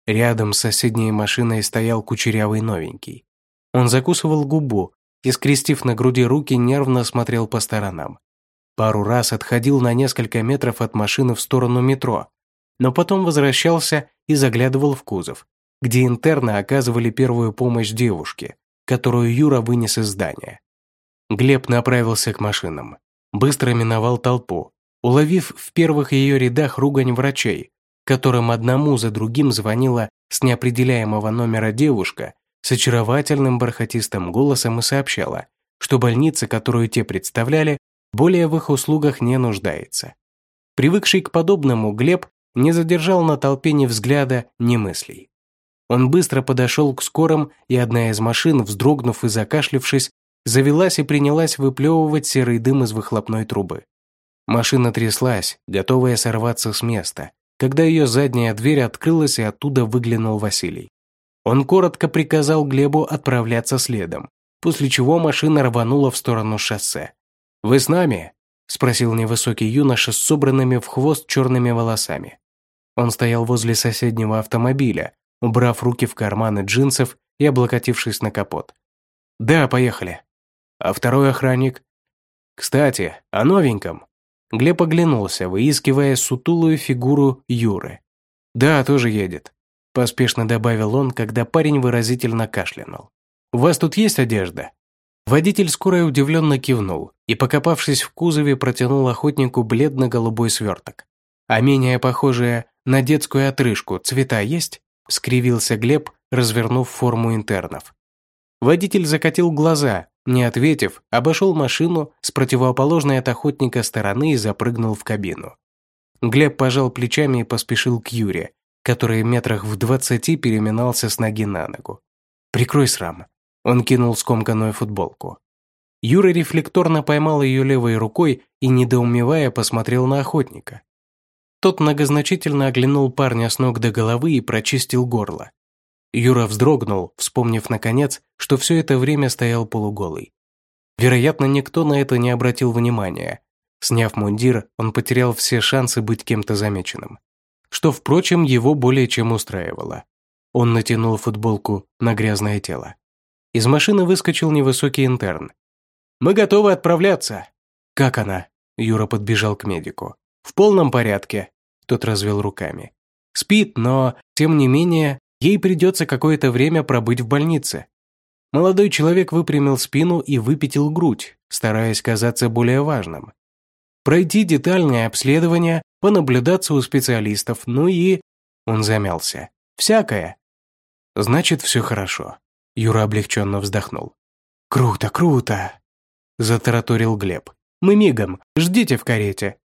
Рядом с соседней машиной стоял кучерявый новенький. Он закусывал губу и, скрестив на груди руки, нервно смотрел по сторонам. пару раз отходил на несколько метров от машины в сторону метро, но потом возвращался и заглядывал в кузов, где интерны оказывали первую помощь девушке, которую Юра вынес из здания. Глеб направился к машинам, быстро миновал толпу, уловив в первых ее рядах ругань врачей, которым одному за другим звонила с неопределяемого номера девушка с очаровательным бархатистым голосом и сообщала, что больница, которую те представляли, более в их услугах не нуждается. Привыкший к подобному, Глеб не задержал на толпе ни взгляда, ни мыслей. Он быстро подошел к скорым, и одна из машин, вздрогнув и закашлившись, завелась и принялась выплевывать серый дым из выхлопной трубы. Машина тряслась, готовая сорваться с места, когда ее задняя дверь открылась и оттуда выглянул Василий. Он коротко приказал Глебу отправляться следом, после чего машина рванула в сторону шоссе. «Вы с нами?» – спросил невысокий юноша с собранными в хвост черными волосами. Он стоял возле соседнего автомобиля, убрав руки в карманы джинсов и облокотившись на капот. «Да, поехали». «А второй охранник?» «Кстати, о новеньком». Глеб оглянулся, выискивая сутулую фигуру Юры. «Да, тоже едет», – поспешно добавил он, когда парень выразительно кашлянул. «У вас тут есть одежда?» Водитель скорой удивленно кивнул и, покопавшись в кузове, протянул охотнику бледно-голубой сверток. А менее похожее на детскую отрыжку цвета есть?» – скривился Глеб, развернув форму интернов. Водитель закатил глаза, не ответив, обошел машину с противоположной от охотника стороны и запрыгнул в кабину. Глеб пожал плечами и поспешил к Юре, который метрах в двадцати переминался с ноги на ногу. «Прикрой срам». Он кинул скомканную футболку. Юра рефлекторно поймал ее левой рукой и, недоумевая, посмотрел на охотника. Тот многозначительно оглянул парня с ног до головы и прочистил горло. Юра вздрогнул, вспомнив наконец, что все это время стоял полуголый. Вероятно, никто на это не обратил внимания. Сняв мундир, он потерял все шансы быть кем-то замеченным. Что, впрочем, его более чем устраивало. Он натянул футболку на грязное тело. Из машины выскочил невысокий интерн. «Мы готовы отправляться!» «Как она?» Юра подбежал к медику. «В полном порядке», – тот развел руками. «Спит, но, тем не менее, ей придется какое-то время пробыть в больнице». Молодой человек выпрямил спину и выпятил грудь, стараясь казаться более важным. Пройти детальное обследование, понаблюдаться у специалистов, ну и... Он замялся. Всякое. Значит, все хорошо. Юра облегченно вздохнул. «Круто, круто!» Затараторил Глеб. «Мы мигом, ждите в карете!»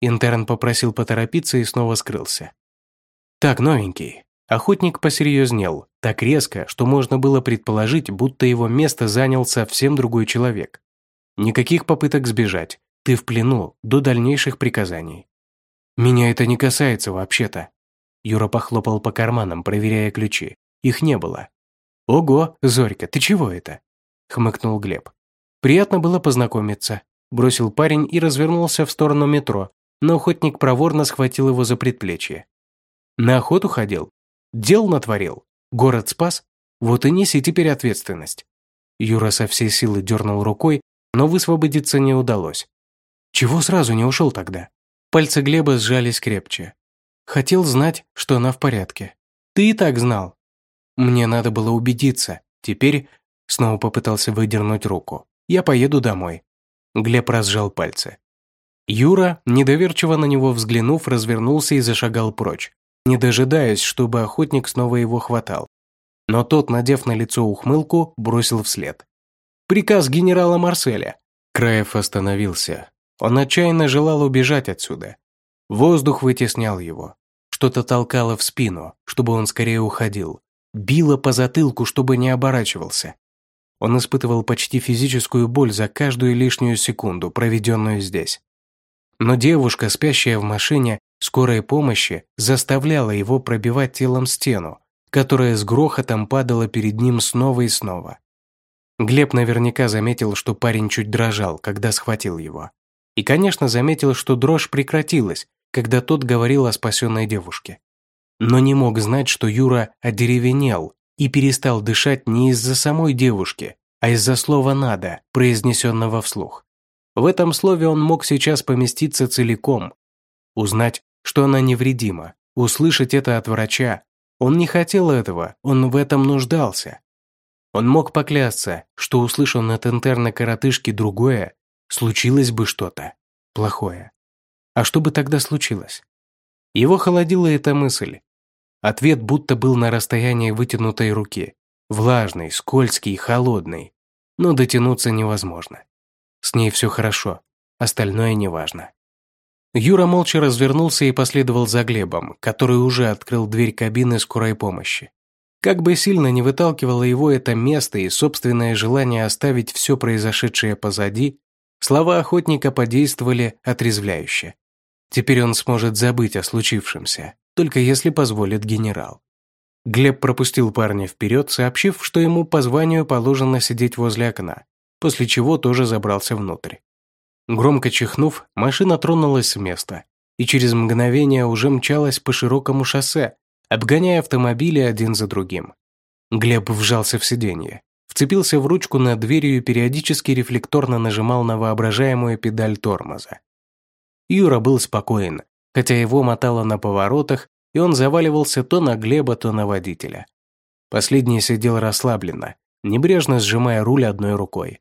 Интерн попросил поторопиться и снова скрылся. «Так, новенький». Охотник посерьезнел, так резко, что можно было предположить, будто его место занял совсем другой человек. Никаких попыток сбежать. Ты в плену до дальнейших приказаний. Меня это не касается вообще-то. Юра похлопал по карманам, проверяя ключи. Их не было. Ого, Зорька, ты чего это? Хмыкнул Глеб. Приятно было познакомиться. Бросил парень и развернулся в сторону метро, но охотник проворно схватил его за предплечье. «На охоту ходил? Дел натворил? Город спас? Вот и неси теперь ответственность». Юра со всей силы дернул рукой, но высвободиться не удалось. «Чего сразу не ушел тогда?» Пальцы Глеба сжались крепче. «Хотел знать, что она в порядке. Ты и так знал». «Мне надо было убедиться. Теперь...» Снова попытался выдернуть руку. «Я поеду домой». Глеб разжал пальцы. Юра, недоверчиво на него взглянув, развернулся и зашагал прочь, не дожидаясь, чтобы охотник снова его хватал. Но тот, надев на лицо ухмылку, бросил вслед. «Приказ генерала Марселя». Краев остановился. Он отчаянно желал убежать отсюда. Воздух вытеснял его. Что-то толкало в спину, чтобы он скорее уходил. Било по затылку, чтобы не оборачивался. Он испытывал почти физическую боль за каждую лишнюю секунду, проведенную здесь. Но девушка, спящая в машине скорой помощи, заставляла его пробивать телом стену, которая с грохотом падала перед ним снова и снова. Глеб наверняка заметил, что парень чуть дрожал, когда схватил его. И, конечно, заметил, что дрожь прекратилась, когда тот говорил о спасенной девушке. Но не мог знать, что Юра одеревенел и перестал дышать не из-за самой девушки, а из-за слова «надо», произнесенного вслух. В этом слове он мог сейчас поместиться целиком. Узнать, что она невредима, услышать это от врача. Он не хотел этого, он в этом нуждался. Он мог поклясться, что услышал от интерна-коротышки другое, случилось бы что-то плохое. А что бы тогда случилось? Его холодила эта мысль. Ответ будто был на расстоянии вытянутой руки. Влажный, скользкий, холодный. Но дотянуться невозможно. С ней все хорошо, остальное неважно. Юра молча развернулся и последовал за Глебом, который уже открыл дверь кабины скорой помощи. Как бы сильно не выталкивало его это место и собственное желание оставить все произошедшее позади, слова охотника подействовали отрезвляюще. Теперь он сможет забыть о случившемся, только если позволит генерал. Глеб пропустил парня вперед, сообщив, что ему по званию положено сидеть возле окна, после чего тоже забрался внутрь. Громко чихнув, машина тронулась с места и через мгновение уже мчалась по широкому шоссе, обгоняя автомобили один за другим. Глеб вжался в сиденье, вцепился в ручку над дверью и периодически рефлекторно нажимал на воображаемую педаль тормоза. Юра был спокоен, хотя его мотало на поворотах, и он заваливался то на Глеба, то на водителя. Последний сидел расслабленно, небрежно сжимая руль одной рукой.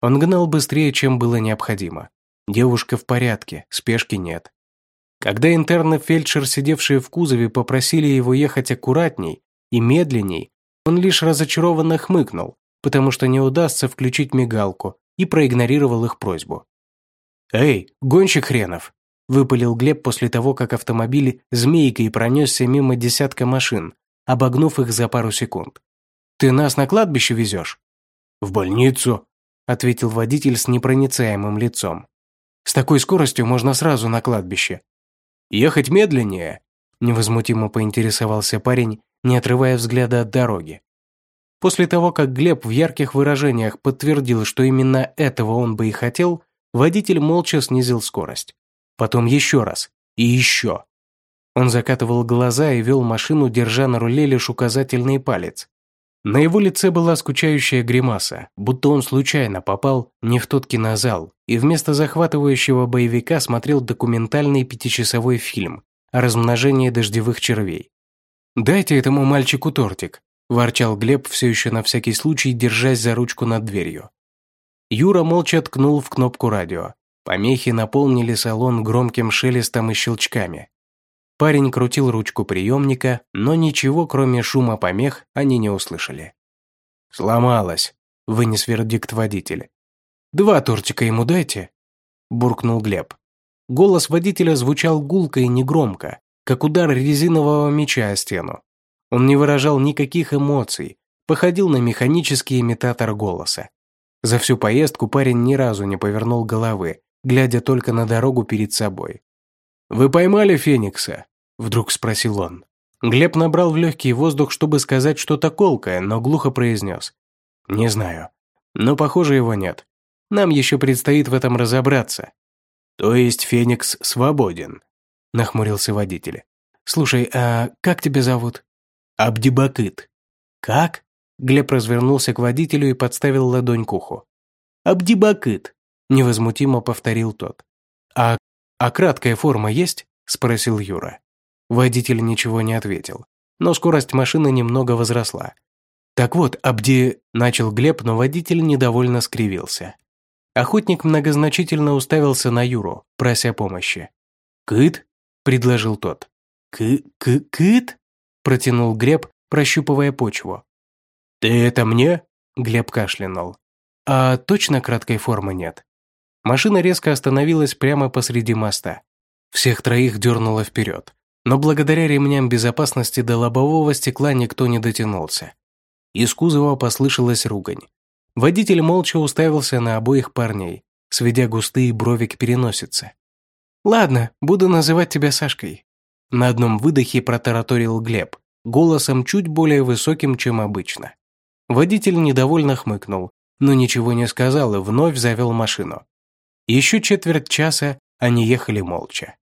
Он гнал быстрее, чем было необходимо. Девушка в порядке, спешки нет. Когда интерны-фельдшер, сидевшие в кузове, попросили его ехать аккуратней и медленней, он лишь разочарованно хмыкнул, потому что не удастся включить мигалку, и проигнорировал их просьбу. «Эй, гонщик хренов!» – выпалил Глеб после того, как автомобиль змейкой пронесся мимо десятка машин, обогнув их за пару секунд. «Ты нас на кладбище везешь?» «В больницу», – ответил водитель с непроницаемым лицом. «С такой скоростью можно сразу на кладбище», «Ехать медленнее?» – невозмутимо поинтересовался парень, не отрывая взгляда от дороги. После того, как Глеб в ярких выражениях подтвердил, что именно этого он бы и хотел, водитель молча снизил скорость. Потом еще раз. И еще. Он закатывал глаза и вел машину, держа на руле лишь указательный палец. На его лице была скучающая гримаса, будто он случайно попал не в тот кинозал и вместо захватывающего боевика смотрел документальный пятичасовой фильм о размножении дождевых червей. «Дайте этому мальчику тортик», – ворчал Глеб, все еще на всякий случай держась за ручку над дверью. Юра молча ткнул в кнопку радио. Помехи наполнили салон громким шелестом и щелчками. Парень крутил ручку приемника, но ничего, кроме шума помех, они не услышали. «Сломалась», – вынес вердикт водитель. «Два тортика ему дайте», – буркнул Глеб. Голос водителя звучал гулко и негромко, как удар резинового меча о стену. Он не выражал никаких эмоций, походил на механический имитатор голоса. За всю поездку парень ни разу не повернул головы, глядя только на дорогу перед собой. «Вы поймали Феникса?» Вдруг спросил он. Глеб набрал в легкий воздух, чтобы сказать что-то колкое, но глухо произнес. «Не знаю. Но, похоже, его нет. Нам еще предстоит в этом разобраться». «То есть Феникс свободен?» Нахмурился водитель. «Слушай, а как тебя зовут?» «Абдибакыт». «Как?» Глеб развернулся к водителю и подставил ладонь к уху. «Абдибакыт», – невозмутимо повторил тот. «А, а краткая форма есть?» – спросил Юра. Водитель ничего не ответил, но скорость машины немного возросла. «Так вот, Абди...» – начал Глеб, но водитель недовольно скривился. Охотник многозначительно уставился на Юру, прося помощи. «Кыт?» – предложил тот. «Кы-кы-кыт?» – протянул Глеб, прощупывая почву. «Ты это мне?» – Глеб кашлянул. «А точно краткой формы нет?» Машина резко остановилась прямо посреди моста. Всех троих дернуло вперед но благодаря ремням безопасности до лобового стекла никто не дотянулся. Из кузова послышалась ругань. Водитель молча уставился на обоих парней, сведя густые брови к переносице. «Ладно, буду называть тебя Сашкой». На одном выдохе протараторил Глеб, голосом чуть более высоким, чем обычно. Водитель недовольно хмыкнул, но ничего не сказал и вновь завел машину. Еще четверть часа они ехали молча.